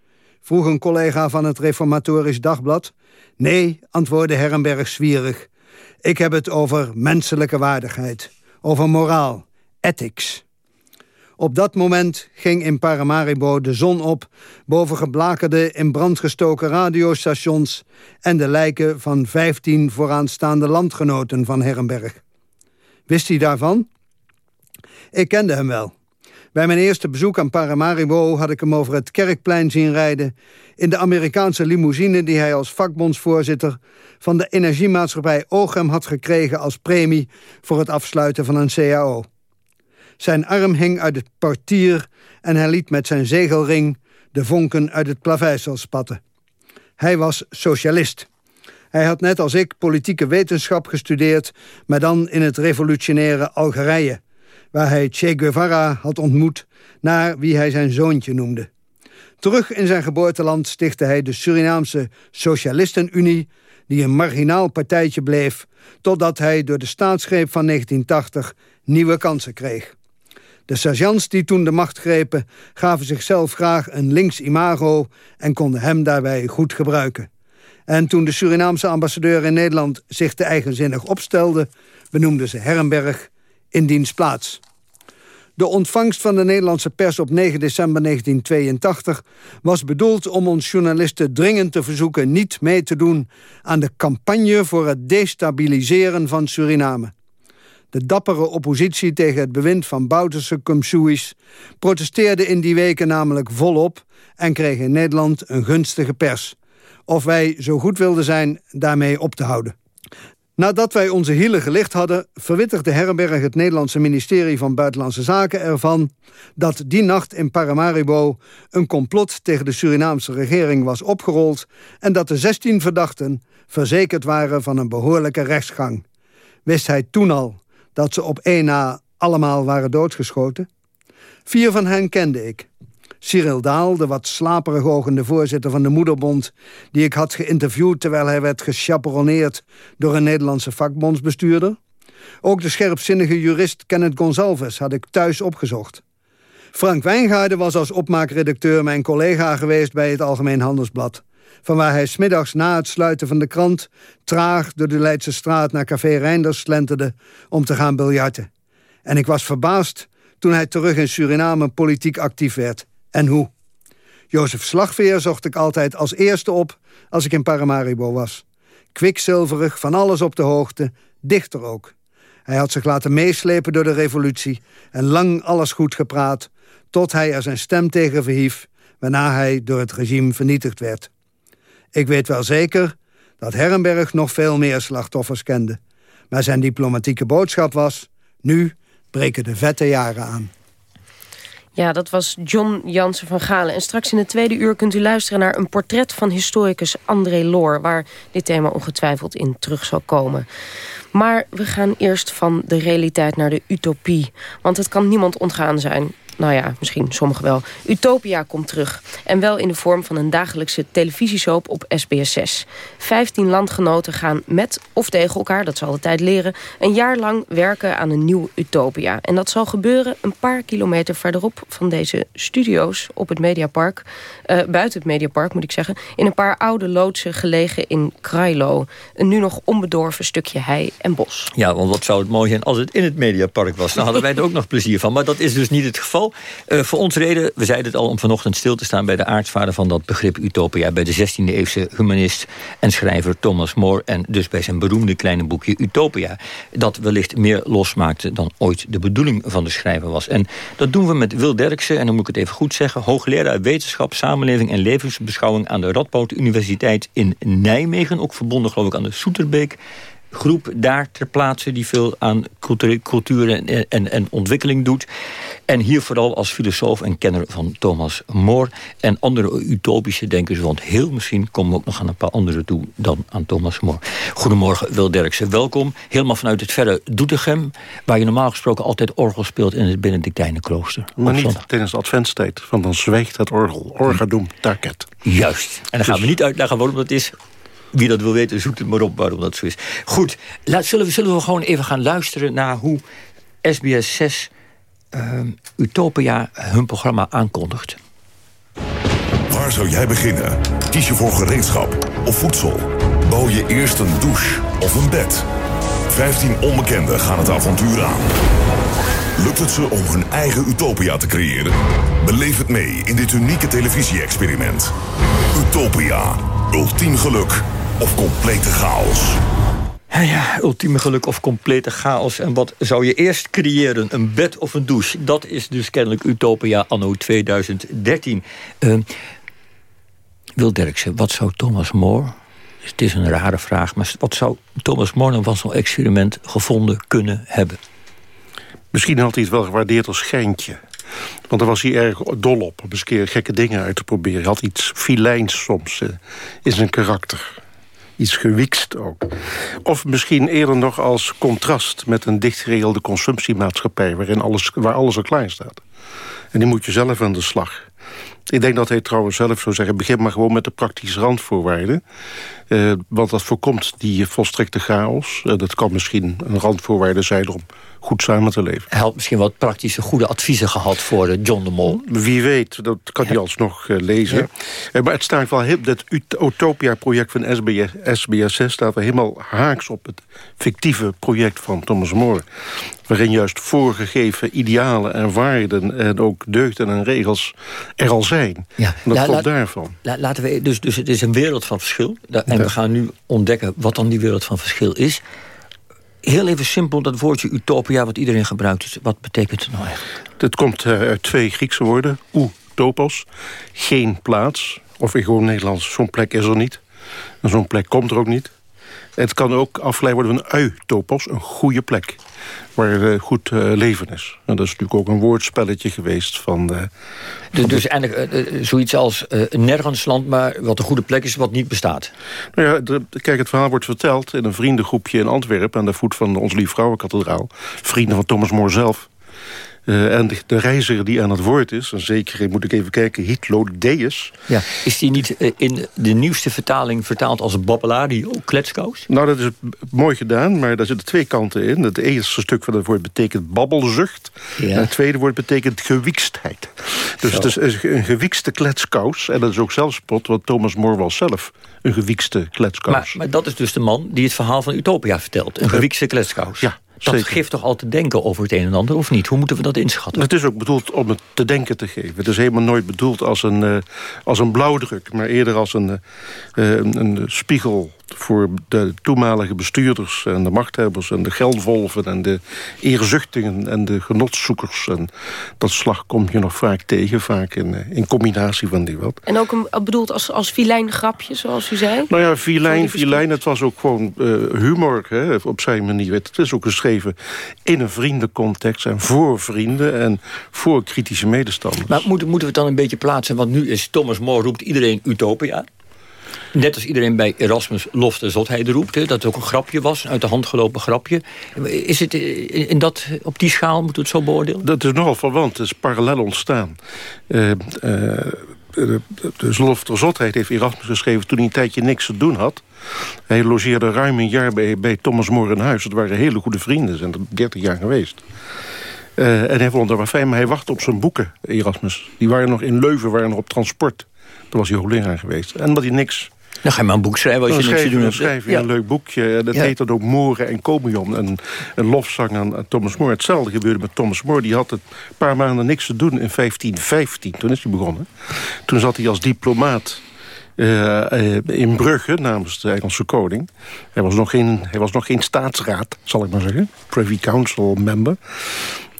vroeg een collega van het Reformatorisch Dagblad. Nee, antwoordde Herrenberg zwierig. Ik heb het over menselijke waardigheid, over moraal, ethics. Op dat moment ging in Paramaribo de zon op... boven geblakerde, in brand gestoken radiostations... en de lijken van vijftien vooraanstaande landgenoten van Herrenberg. Wist hij daarvan? Ik kende hem wel. Bij mijn eerste bezoek aan Paramaribo had ik hem over het kerkplein zien rijden... in de Amerikaanse limousine die hij als vakbondsvoorzitter... van de energiemaatschappij Ogem had gekregen als premie... voor het afsluiten van een CAO. Zijn arm hing uit het portier en hij liet met zijn zegelring de vonken uit het plaveisel spatten. Hij was socialist. Hij had net als ik politieke wetenschap gestudeerd... maar dan in het revolutionaire Algerije... waar hij Che Guevara had ontmoet... naar wie hij zijn zoontje noemde. Terug in zijn geboorteland stichtte hij de Surinaamse Socialistenunie... die een marginaal partijtje bleef... totdat hij door de staatsgreep van 1980 nieuwe kansen kreeg. De sergeants die toen de macht grepen... gaven zichzelf graag een links imago... en konden hem daarbij goed gebruiken. En toen de Surinaamse ambassadeur in Nederland zich te eigenzinnig opstelde... benoemde ze Herrenberg in diens plaats. De ontvangst van de Nederlandse pers op 9 december 1982 was bedoeld om ons journalisten dringend te verzoeken niet mee te doen aan de campagne voor het destabiliseren van Suriname. De dappere oppositie tegen het bewind van Bouterse Kumsuis protesteerde in die weken namelijk volop en kreeg in Nederland een gunstige pers. Of wij zo goed wilden zijn daarmee op te houden. Nadat wij onze hielen gelicht hadden... verwittigde Herberg het Nederlandse ministerie van Buitenlandse Zaken ervan... dat die nacht in Paramaribo een complot tegen de Surinaamse regering was opgerold... en dat de 16 verdachten verzekerd waren van een behoorlijke rechtsgang. Wist hij toen al dat ze op één na allemaal waren doodgeschoten? Vier van hen kende ik. Cyril Daal, de wat slaperig ogende voorzitter van de Moederbond... die ik had geïnterviewd terwijl hij werd gechaperoneerd... door een Nederlandse vakbondsbestuurder. Ook de scherpzinnige jurist Kenneth Gonzalves had ik thuis opgezocht. Frank Wijngaarden was als opmaakredacteur mijn collega geweest... bij het Algemeen Handelsblad vanwaar hij smiddags na het sluiten van de krant... traag door de Leidse straat naar Café Reinders slenterde om te gaan biljarten. En ik was verbaasd toen hij terug in Suriname politiek actief werd. En hoe? Jozef Slagveer zocht ik altijd als eerste op als ik in Paramaribo was. Kwikzilverig, van alles op de hoogte, dichter ook. Hij had zich laten meeslepen door de revolutie en lang alles goed gepraat... tot hij er zijn stem tegen verhief, waarna hij door het regime vernietigd werd. Ik weet wel zeker dat Herrenberg nog veel meer slachtoffers kende. Maar zijn diplomatieke boodschap was... nu breken de vette jaren aan. Ja, dat was John Jansen van Galen. En straks in het tweede uur kunt u luisteren naar een portret van historicus André Loor... waar dit thema ongetwijfeld in terug zal komen. Maar we gaan eerst van de realiteit naar de utopie. Want het kan niemand ontgaan zijn nou ja, misschien sommigen wel. Utopia komt terug. En wel in de vorm van een dagelijkse televisiesoap op SBS 6. Vijftien landgenoten gaan met of tegen elkaar, dat zal de tijd leren... een jaar lang werken aan een nieuw Utopia. En dat zal gebeuren een paar kilometer verderop van deze studio's... op het Mediapark, uh, buiten het Mediapark moet ik zeggen... in een paar oude loodsen gelegen in Krailo. Een nu nog onbedorven stukje hei en bos. Ja, want wat zou het mooi zijn als het in het Mediapark was. Dan hadden wij er ook nog plezier van. Maar dat is dus niet het geval. Uh, voor ons reden, we zeiden het al, om vanochtend stil te staan... bij de aartsvader van dat begrip utopia... bij de 16e-eeuwse humanist en schrijver Thomas More... en dus bij zijn beroemde kleine boekje Utopia... dat wellicht meer losmaakte dan ooit de bedoeling van de schrijver was. En dat doen we met Wil Derksen, en dan moet ik het even goed zeggen... hoogleraar wetenschap, samenleving en levensbeschouwing... aan de Radboud Universiteit in Nijmegen... ook verbonden geloof ik aan de Soeterbeek groep daar ter plaatse... die veel aan cultuur en, en, en ontwikkeling doet. En hier vooral als filosoof en kenner van Thomas More... en andere utopische denkers, want heel misschien... komen we ook nog aan een paar andere toe dan aan Thomas More. Goedemorgen, Wil Derksen, welkom. Helemaal vanuit het verre Doetinchem... waar je normaal gesproken altijd orgel speelt in het Benedictijnenklooster. Maar niet tijdens de adventstijd, want dan zweegt het orgel. Orgadoem, tarket. Juist. En dan gaan we dus- niet uitleggen waarom dat is... Wie dat wil weten, zoekt het maar op waarom dat zo is. Goed, laat, zullen, we, zullen we gewoon even gaan luisteren naar hoe SBS 6 uh, Utopia hun programma aankondigt. Waar zou jij beginnen? Kies je voor gereedschap of voedsel? Bouw je eerst een douche of een bed? 15 onbekenden gaan het avontuur aan. Lukt het ze om hun eigen utopia te creëren? Beleef het mee in dit unieke televisie-experiment. Utopia. Ultiem geluk of complete chaos? Ja, ultieme geluk of complete chaos. En wat zou je eerst creëren? Een bed of een douche? Dat is dus kennelijk Utopia anno 2013. Uh, Wil Derksen, wat zou Thomas More... Het is een rare vraag, maar wat zou Thomas More... van zo'n experiment gevonden kunnen hebben? Misschien had hij het wel gewaardeerd als geintje. Want daar was hij erg dol op, om eens een keer gekke dingen uit te proberen. Hij had iets filijns soms uh, in zijn karakter. Iets gewikst ook. Of misschien eerder nog als contrast met een dichtgeregelde consumptiemaatschappij... Waarin alles, waar alles al klaar staat. En die moet je zelf aan de slag. Ik denk dat hij trouwens zelf zou zeggen... begin maar gewoon met de praktische randvoorwaarden. Uh, want dat voorkomt die volstrekte chaos. Uh, dat kan misschien een randvoorwaarde zijn om goed samen te leven. Hij had misschien wat praktische goede adviezen gehad voor uh, John de Mol. Wie weet, dat kan hij alsnog lezen. Ja. maar het staat wel heel, dat Utopia-project van SBS, SBS6 staat wel helemaal haaks op het fictieve project van Thomas More. waarin juist voorgegeven idealen en waarden... en ook deugden en regels er al zijn. Ja. En dat La- komt daarvan. La- laten we, dus, dus het is een wereld van verschil. En we gaan nu ontdekken wat dan die wereld van verschil is. Heel even simpel, dat woordje utopia wat iedereen gebruikt. Dus wat betekent het nou eigenlijk? Het komt eh, uit twee Griekse woorden. Oe, topos, geen plaats. Of in gewoon Nederlands, zo'n plek is er niet. En zo'n plek komt er ook niet. Het kan ook afgeleid worden van uitopos, een goede plek. Waar eh, goed eh, leven is. En dat is natuurlijk ook een woordspelletje geweest van... eh, Dus, dus eigenlijk zoiets als een nergensland, maar wat een goede plek is, wat niet bestaat. Nou ja, de- kijk, het verhaal wordt verteld in een vriendengroepje in Antwerpen... aan de voet van onze Lief Vrouwenkathedraal. Vrienden van Thomas More zelf. Eh, en de, de reiziger die aan het woord is, en zeker moet ik even kijken... Hitlo Deus. Ja. Is die niet eh, in de nieuwste vertaling vertaald als babbeladio, kletskous? Nou, dat is mooi gedaan, maar daar zitten twee kanten in. Het eerste stuk van het woord betekent babbelzucht. Ja. En het tweede woord betekent gewiekstheid. Dus Zo. het is een- een gewiekste kletskous. En dat is ook zelfspot, want Thomas More was zelf een gewiekste kletskous. Maar, maar dat is dus de man die het verhaal van Utopia vertelt. Een gewiekste kletskous. Ja, dat zeker. geeft toch al te denken over het een en ander, of niet? Hoe moeten we dat inschatten? Het is ook bedoeld om het te denken te geven. Het is helemaal nooit bedoeld als een, eh, als een blauwdruk... maar eerder als een, eh, een, een spiegel voor de toenmalige bestuurders... en de machthebbers en de geldwolven en de eerzuchtigen... en de genotzoekers. En dat slag kom je nog vaak tegen, vaak in, eh, in combinatie van die wat. En ook een, bedoeld als, als filijn grapje, zoals u zei? Nou ja, Filijn, Filijn, het was ook gewoon eh, humor hè, op zijn manier. Het is ook geschreven in een vriendencontext en voor vrienden en voor kritische medestanders. Maar moeten, moeten we het dan een beetje plaatsen? Want nu is Thomas More roept iedereen Utopia. Net als iedereen bij Erasmus lof de zotheid roept. Dat het ook een grapje was, een uit de hand gelopen grapje. Is het eh, in, dat, op die schaal, moeten we het zo beoordelen? Dat is nogal verwant, het is parallel ontstaan. Eh, eh, de, de Lof der Zotheid heeft Erasmus geschreven toen hij een tijdje niks te doen had. Hij logeerde ruim een jaar bij, bij Thomas huis. Dat waren hele goede vrienden, zijn er 30 jaar geweest. Eh, en hij vond het wel fijn, maar hij wachtte op zijn boeken, Erasmus. Die waren nog in Leuven, waren nog op transport. Toen was hij hoogleraar geweest. En omdat hij niks... Dan ga je maar een boek schrijven als Dan je niks te schrijf, dan je Ja. een leuk boekje. En dat Ja. heet dan ook Moren en Comion. Een, een lofzang aan, aan Thomas More. Hetzelfde gebeurde met Thomas More. Die had een paar maanden niks te doen in 1515. Toen is hij begonnen. Toen zat hij als diplomaat eh, eh, in Brugge namens de Engelse koning. Hij was, nog geen, hij was nog geen staatsraad, zal ik maar zeggen. Privy Council member.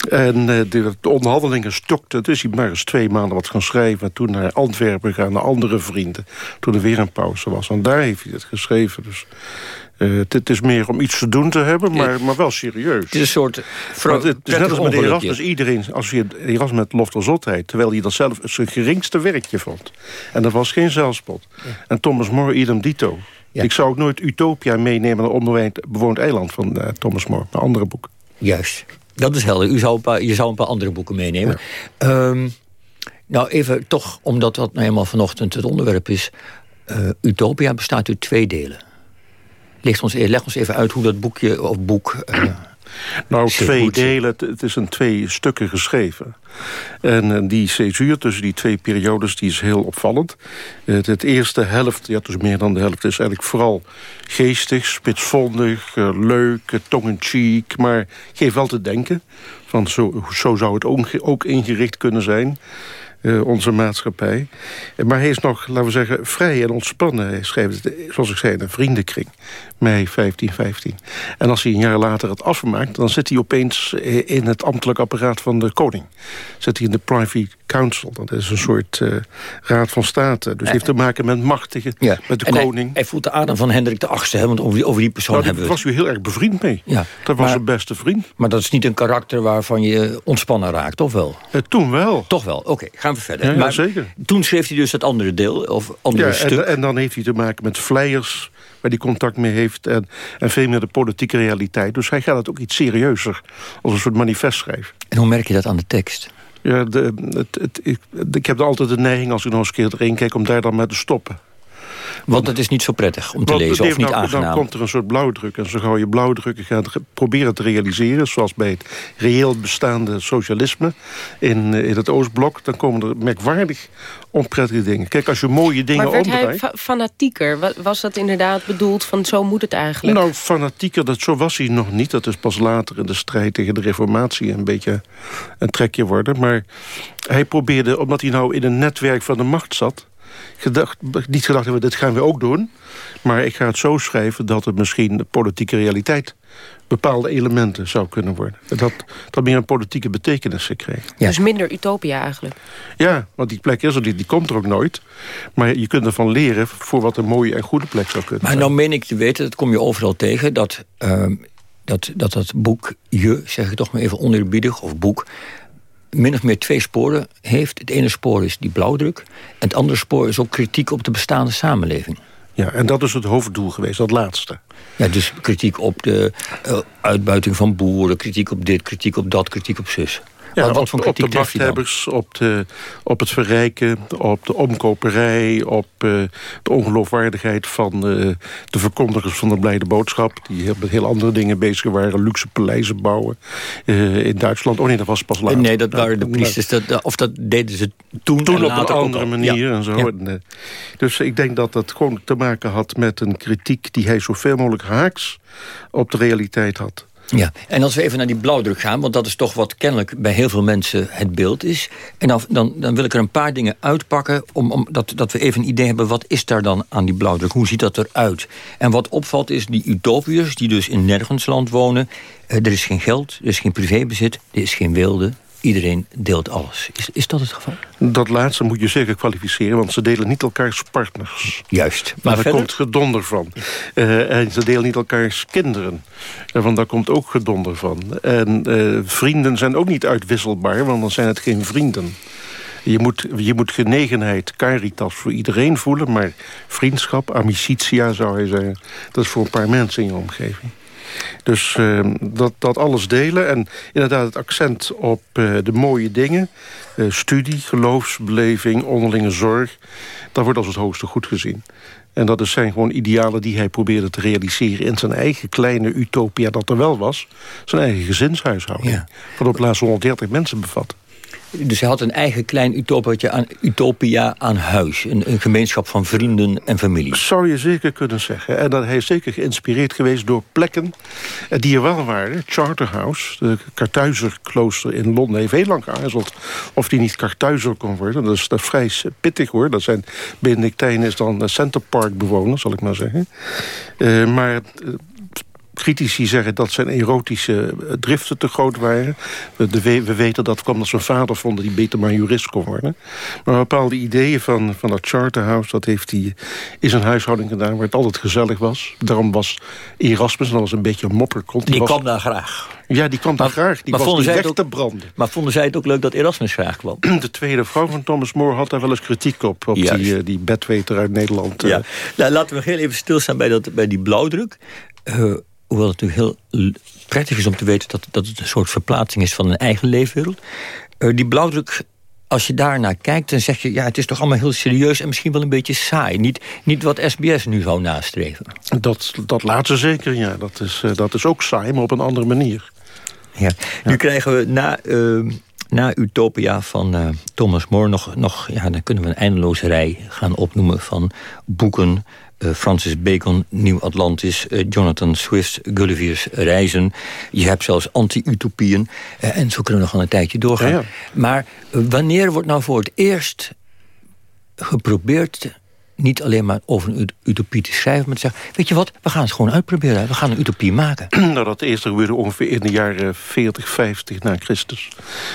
En eh, de, de onderhandelingen stokten. Dus hij maar eens twee maanden wat gaan schrijven. En toen naar Antwerpen gaan, naar andere vrienden. Toen er weer een pauze was. En daar heeft hij het geschreven. Dus eh, het, is meer om iets te doen te hebben, maar, maar wel serieus. Het is een soort Want het is net als met. Erasmus. Iedereen, als je Erasmus met lof der zotheid... terwijl hij dat zelf zijn geringste werkje vond. En dat was geen zelfspot. En Thomas More, idem dito. Ik zou ook nooit Utopia meenemen... naar een onbewoond bewoond eiland van eh, Thomas More. Naar andere boeken. Juist. Dat is helder. U zou een paar, je zou een paar andere boeken meenemen. Ehm, nou, even toch, omdat dat nou eenmaal vanochtend het onderwerp is. eh, Utopia bestaat uit twee delen. Leg ons, leg ons even uit hoe dat boekje of boek... eh, Nou, twee delen. Het, het is in twee stukken geschreven. En eh, die césuur tussen die twee periodes die is heel opvallend. Het, het eerste helft, ja, dus meer dan de helft... is eigenlijk vooral geestig, spitsvondig, eh, leuk, tong-in-cheek... maar geeft wel te denken. Van zo, zo zou het ook, ook ingericht kunnen zijn... eh, onze maatschappij. Maar hij is nog, laten we zeggen, vrij en ontspannen. Hij het, zoals ik zei, in een vriendenkring. Mei 1515. En als hij een jaar later het afmaakt... dan zit hij opeens eh, in het ambtelijk apparaat van de koning. Zit hij in de Privy Council. Dat is een soort eh, raad van state. Dus heeft te maken met machtigen, met de en hij- koning. Hij, voelt de adem van Hendrik de Achtste, hè, want over die, over die persoon Nou, daar hebben we was u heel erg bevriend mee. Ja, Dat was maar- zijn beste vriend. Maar dat is niet een karakter waarvan je ontspannen raakt, of wel? Eh, toen wel. Toch wel, oké, gaan we verder. Ja, ja, maar zeker. Toen schreef hij dus het andere deel, of andere Ja, stuk. en, en dan heeft hij te maken met flyers waar hij contact mee heeft... En, en veel meer de politieke realiteit. Dus hij gaat het ook iets serieuzer als een soort manifest schrijven. En hoe merk je dat aan de tekst? Ja, de, het, het, ik, ik heb altijd de neiging, als ik nog eens een keer erin kijk... om daar dan mee te stoppen. Want het is niet zo prettig om te Want, lezen, of niet aangenaam. Dan komt er een soort blauwdruk. En zo gauw je blauwdrukken gaat proberen te realiseren... zoals bij het reëel bestaande socialisme in, eh, in het Oostblok... dan komen er merkwaardig onprettige dingen. Kijk, als je mooie dingen Maar werd hij fa- fanatieker? Wa- Was dat inderdaad bedoeld van zo moet het eigenlijk? Nou, fanatieker, dat, zo was hij nog niet. Dat is pas later in de strijd tegen de reformatie een beetje een trekje worden. Maar hij probeerde, omdat hij nou in een netwerk van de macht zat... Gedacht, niet gedacht hebben, dit gaan we ook doen. Maar ik ga het zo schrijven dat het misschien de politieke realiteit... bepaalde elementen zou kunnen worden. Dat dat meer een politieke betekenis gekregen. Dus minder utopia eigenlijk. Ja, want die plek is er niet, die komt er ook nooit. Maar je kunt ervan leren voor wat een mooie en goede plek zou kunnen Maar zijn. nou meen ik te weten, dat kom je overal tegen... dat ehm, dat, dat, dat boek, je, zeg ik toch maar even oneerbiedig, of boek... min of meer twee sporen heeft. Het ene spoor is die blauwdruk... en het andere spoor is ook kritiek op de bestaande samenleving. Ja, en dat is het hoofddoel geweest, dat laatste. Ja, dus kritiek op de eh, uitbuiting van boeren... kritiek op dit, kritiek op dat, kritiek op zus. Ja, wat, wat op, op de machthebbers, op, de, op het verrijken, op de omkoperij... op eh, de ongeloofwaardigheid van eh, de verkondigers van de blijde boodschap... die heel- met heel andere dingen bezig waren, luxe paleizen bouwen eh, in Duitsland. Oh nee, dat was pas later. Nee, dat waren de priesters. Dat, of dat deden ze toen, Toen en op een andere manier Ja. en zo. Ja. En, dus ik denk dat dat gewoon te maken had met een kritiek... die hij zoveel mogelijk haaks op de realiteit had. Ja, en als we even naar die blauwdruk gaan... want dat is toch wat kennelijk bij heel veel mensen het beeld is... en dan, dan, wil ik er een paar dingen uitpakken... Om, om, dat, dat we even een idee hebben, wat is daar dan aan die blauwdruk? Hoe ziet dat eruit? En wat opvalt is die utopiërs die dus in nergens land wonen... eh, er is geen geld, er is geen privébezit, er is geen wilde... Iedereen deelt alles. Is, is dat het geval? Dat laatste moet je zeker kwalificeren, want ze delen niet elkaars partners. Juist. Maar Maar daar verder? komt gedonder van. Eh, en ze delen niet elkaars kinderen. En van daar komt ook gedonder van. En eh, vrienden zijn ook niet uitwisselbaar, want dan zijn het geen vrienden. Je moet, je moet genegenheid, caritas voor iedereen voelen... maar vriendschap, amicitia zou je zeggen... dat is voor een paar mensen in je omgeving. Dus eh, dat, dat alles delen en inderdaad het accent op eh, de mooie dingen... eh, studie, geloofsbeleving, onderlinge zorg... dat wordt als het hoogste goed gezien. En dat is zijn gewoon idealen die hij probeerde te realiseren... in zijn eigen kleine utopia dat er wel was. Zijn eigen gezinshuishouding. Wat op laatst 130 mensen bevat. Dus hij had een eigen klein utopiaatje aan, utopia aan huis. Een, een gemeenschap van vrienden en familie. Zou je zeker kunnen zeggen. En dat hij is zeker geïnspireerd geweest door plekken eh, die er wel waren. Charterhouse, de Kartuizerklooster in Londen, heeft heel lang geaarzeld of die niet Kartuizer kon worden. Dat is, dat vrij pittig hoor. Dat zijn Benedictijnen is dan eh, Center Park bewoners, zal ik maar zeggen. Eh, maar critici zeggen dat zijn erotische eh, driften te groot waren. We, de, we we weten dat kwam dat zijn vader vond dat hij beter maar jurist kon worden. Maar bepaalde ideeën van, van dat charterhouse... dat heeft hij in zijn huishouding gedaan waar het altijd gezellig was. Daarom was Erasmus, dat was een beetje een mopperkont. Die was, kwam daar graag. Ja, die kwam daar graag. Die maar was niet weg te branden. Maar vonden zij het ook leuk dat Erasmus graag kwam? De tweede vrouw van Thomas More had daar wel eens kritiek op. Op Juist. die, eh, die bedweter uit Nederland. eh. Ja. Nou, laten we heel even stilstaan bij, dat, bij die blauwdruk. Hoewel het natuurlijk heel prettig is om te weten... Dat, dat het een soort verplaatsing is van een eigen leefwereld. Eh, die blauwdruk, als je daar naar kijkt... dan zeg je, ja, het is toch allemaal heel serieus... en misschien wel een beetje saai. Niet, niet wat SBS nu zou nastreven. Dat, dat laatste zeker, ja. Dat is, eh, dat is ook saai, maar op een andere manier. Ja. Nu krijgen we na, eh, na Utopia van eh, Thomas More nog, nog... Ja, dan kunnen we een eindeloze rij gaan opnoemen van boeken... eh, Francis Bacon, Nieuw Atlantis, eh, Jonathan Swift, Gulliver's Reizen. Je hebt zelfs anti-utopieën. eh, en zo kunnen we nog wel een tijdje doorgaan. Ja, ja. Maar wanneer wordt nou voor het eerst geprobeerd... niet alleen maar over een ut- utopie te schrijven... maar te zeggen, weet je wat, we gaan het gewoon uitproberen. We gaan een utopie maken. nou, dat eerste gebeurde ongeveer in de jaren 40, 50 na Christus.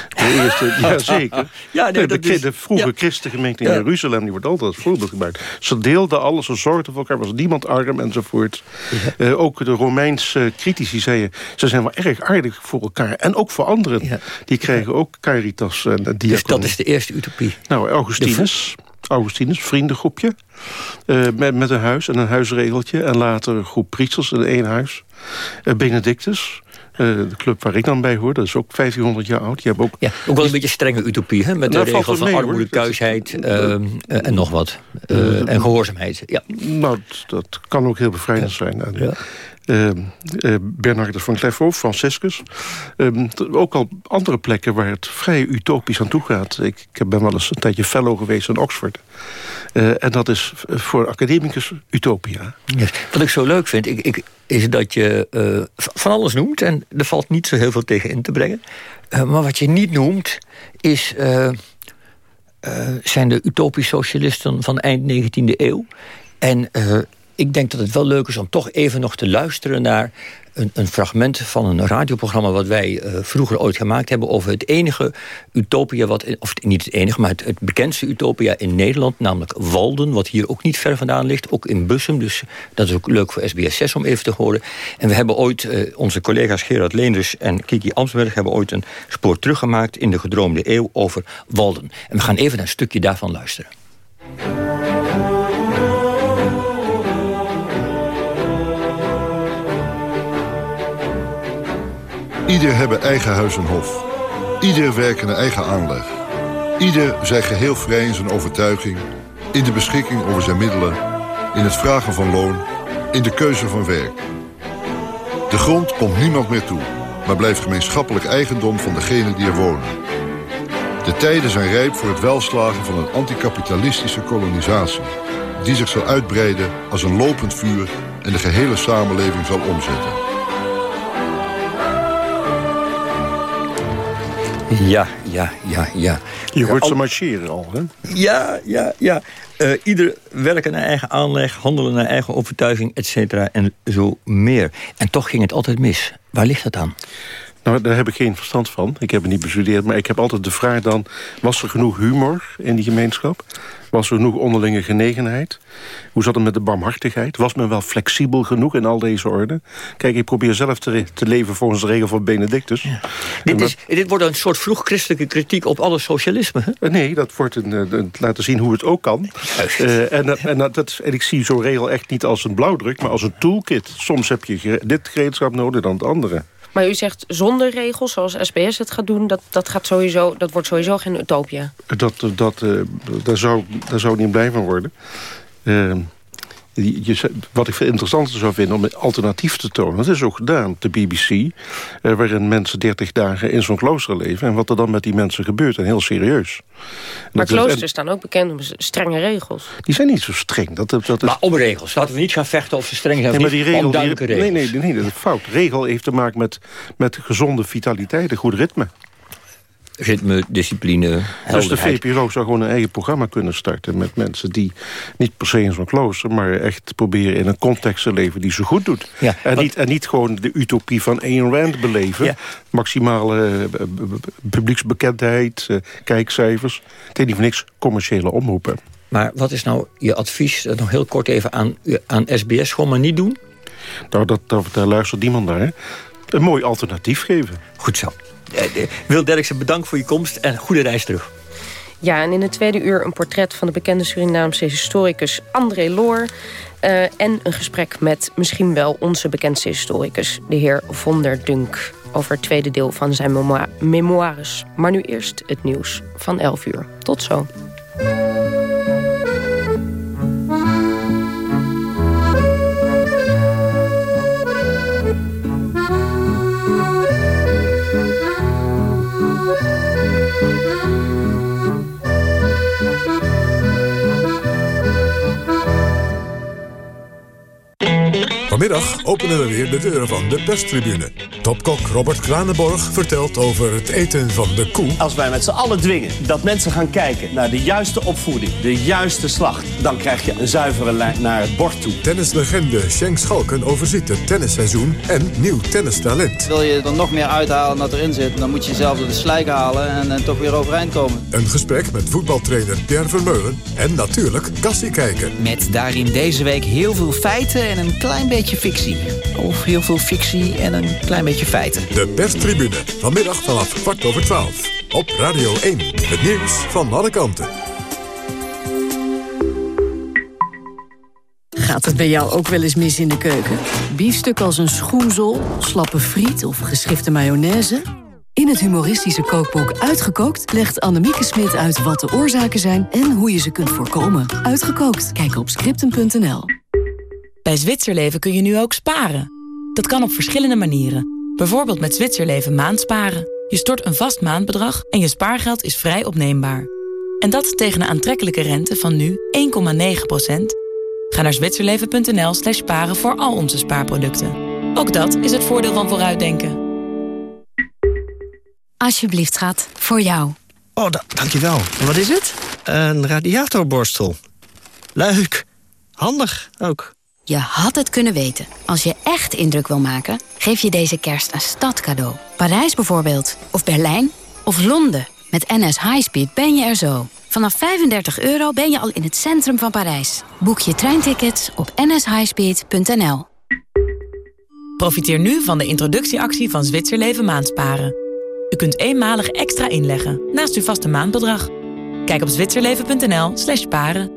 De eerste, ja, zeker. Ja, nee, dat de, is- de vroege ja. christengemeente in Ja. Jeruzalem... die wordt altijd als voorbeeld gebruikt. Ze deelden alles, ze zorgden voor elkaar, was niemand arm enzovoort. Eh, ook de Romeinse critici zeiden... ze zijn wel erg aardig voor elkaar en ook voor anderen. Die kregen ook caritas en en Dus dat is de eerste utopie. Nou, Augustinus, Augustinus, vriendengroepje. eh, met, met een huis en een huisregeltje. En later een groep priesters in één huis. Eh, Benedictus. de club waar ik dan bij hoor, dat is ook 1500 jaar oud. Je hebt ook, ja, ook wel een beetje strenge utopie, hè? met de Nou, valt regels van mee, armoede, hoor. kuisheid ehm, eh, en nog wat. Eh, en gehoorzaamheid. Ja. Nou, dat, kan ook heel bevrijdend zijn. En, eh, eh, Bernardus van Clairvaux, Franciscus. Ehm, ook al andere plekken waar het vrij utopisch aan toe gaat. Ik, ik ben wel eens een tijdje fellow geweest in Oxford. Eh, en dat is voor academicus utopia. Wat ik zo leuk vind, ik, ik, is dat je van alles noemt... en er valt niet zo heel veel tegen in te brengen. Maar wat je niet noemt, is, zijn de utopisch socialisten van eind 19e eeuw. En ik denk dat het wel leuk is om toch even nog te luisteren naar... Een, een fragment van een radioprogramma wat wij eh, vroeger ooit gemaakt hebben... over het enige utopia, wat, of niet het enige, maar het, bekendste utopia in Nederland... namelijk Walden, wat hier ook niet ver vandaan ligt, ook in Bussum. Dus dat is ook leuk voor SBS 6 om even te horen. En we hebben ooit, eh, onze collega's Gerard Leenders en Kiki Amsberg... hebben ooit een spoor teruggemaakt in de gedroomde eeuw over Walden. En we gaan even een stukje daarvan luisteren. Ieder hebben eigen huis en hof. Ieder werken naar eigen aanleg. Ieder zij geheel vrij in zijn overtuiging, in de beschikking over zijn middelen, in het vragen van loon, in de keuze van werk. De grond komt niemand meer toe, maar blijft gemeenschappelijk eigendom van degenen die er wonen. De tijden zijn rijp voor het welslagen van een anticapitalistische kolonisatie, die zich zal uitbreiden als een lopend vuur en de gehele samenleving zal omzetten. Ja, ja, ja, ja. Je hoort ze marcheren al, hè? Ja, ja, ja. Eh, ieder werken naar eigen aanleg, handelen naar eigen overtuiging, et cetera, en zo meer. En toch ging het altijd mis. Waar ligt dat aan? Nou, daar heb ik geen verstand van. Ik heb het niet bestudeerd, maar ik heb altijd de vraag dan... was er genoeg humor in die gemeenschap? Was er genoeg onderlinge genegenheid? Hoe zat het met de barmhartigheid? Was men wel flexibel genoeg in al deze orde? Kijk, ik probeer zelf te, te leven volgens de regel van Benedictus. En Dit, is, dit wordt een soort vroeg-christelijke kritiek op alle socialisme. Hè? Nee, dat wordt een, eh, een- laten zien hoe het ook kan. Eh, en, en, dat- en ik zie zo'n regel echt niet als een blauwdruk, maar als een toolkit. Soms heb je dit gereedschap nodig dan het andere. Maar u zegt zonder regels, zoals SBS het gaat doen... dat, dat, gaat sowieso, dat wordt sowieso geen utopia. Dat, dat, eh, daar, zou, daar zou niet blij van worden. Eh, je, wat ik veel interessanter zou vinden om een alternatief te tonen... dat is ook gedaan op de BBC... eh, waarin mensen 30 dagen in zo'n klooster leven... en wat er dan met die mensen gebeurt, en heel serieus. En Maar dat is- kloosters en staan ook bekend om strenge regels. die zijn niet zo streng. Dat, dat, is, Maar om regels. Laten we niet gaan vechten of ze streng zijn Nee, maar die regel, die, duidelijke nee, regels. nee, nee, dat is fout. Regel heeft te maken met, met gezonde vitaliteit, een goed ritme. Ritme, discipline, Dus de. VPRO zou gewoon een eigen programma kunnen starten... met mensen die niet per se in zo'n klooster... maar echt proberen in een context te leven die ze goed doet. Ja, en, wat- niet, en niet gewoon de utopie van Ayn Rand beleven. Ja. Maximale eh, publieksbekendheid, eh, kijkcijfers. Het heeft niet voor niks commerciële omroepen. Maar wat is nou je advies, eh, nog heel kort even aan, aan SBS... gewoon maar niet doen? Nou, dat, dat, daar luistert niemand naar. hè. Een mooi alternatief geven. Goed zo. Eh, eh, Wil Derksen, bedankt voor je komst en goede reis terug. Ja, en in het tweede uur een portret van de bekende Surinaamse historicus André Loor. eh, en een gesprek met misschien wel onze bekendste historicus, de heer Von der Dunk. Over het tweede deel van zijn memoires. Maar nu eerst het nieuws van 11 uur. Tot zo. Vanmiddag openen we weer de deuren van de perstribune. Topkok Robert Kranenborg vertelt over het eten van de koe. Als wij met z'n allen dwingen dat mensen gaan kijken naar de juiste opvoeding, de juiste slacht, dan krijg je een zuivere lijn naar het bord toe. Tennislegende Schenk Schalken overziet het tennisseizoen en nieuw tennistalent. Wil je er nog meer uithalen dan dat erin zit, dan moet je jezelf door de slijk halen en, en toch weer overeind komen. Een gesprek met voetbaltrainer Pierre Vermeulen en natuurlijk Kassie kijken. Met daarin deze week heel veel feiten en een klein beetje fictie. Of heel veel fictie en een klein beetje feiten. De perstribune, vanmiddag vanaf kwart over twaalf. Op Radio 1, het nieuws van alle kanten. Ga Gaat het bij jou ook wel eens mis in de keuken? Biefstuk als een schoenzol, slappe friet of geschifte mayonaise? In het humoristische kookboek Uitgekookt legt Annemieke Smit uit wat de oorzaken zijn en hoe je ze kunt voorkomen. Uitgekookt, kijk op scripten.nl. Bij Zwitserleven kun je nu ook sparen. Dat kan op verschillende manieren. Bijvoorbeeld met Zwitserleven maandsparen. Je stort een vast maandbedrag en je spaargeld is vrij opneembaar. En dat tegen een aantrekkelijke rente van nu 1,9%. Ga naar zwitserleven.nl slash sparen voor al onze spaarproducten. Ook dat is het voordeel van vooruitdenken. Alsjeblieft, schat. Voor jou. Oh, dankjewel. En wat is het? Een radiatorborstel. Leuk. Handig ook. Je had het kunnen weten. Als je echt indruk wil maken, geef je deze kerst een stadcadeau. Parijs bijvoorbeeld. Of Berlijn. Of Londen. Met NS Highspeed ben je er zo. Vanaf 35 euro ben je al in het centrum van Parijs. Boek je treintickets op nshighspeed.nl. Profiteer nu van de introductieactie van Zwitserleven Maandsparen. U kunt eenmalig extra inleggen naast uw vaste maandbedrag. Kijk op zwitserleven.nl slash paren.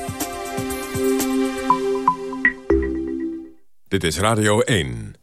Dit is Radio 1.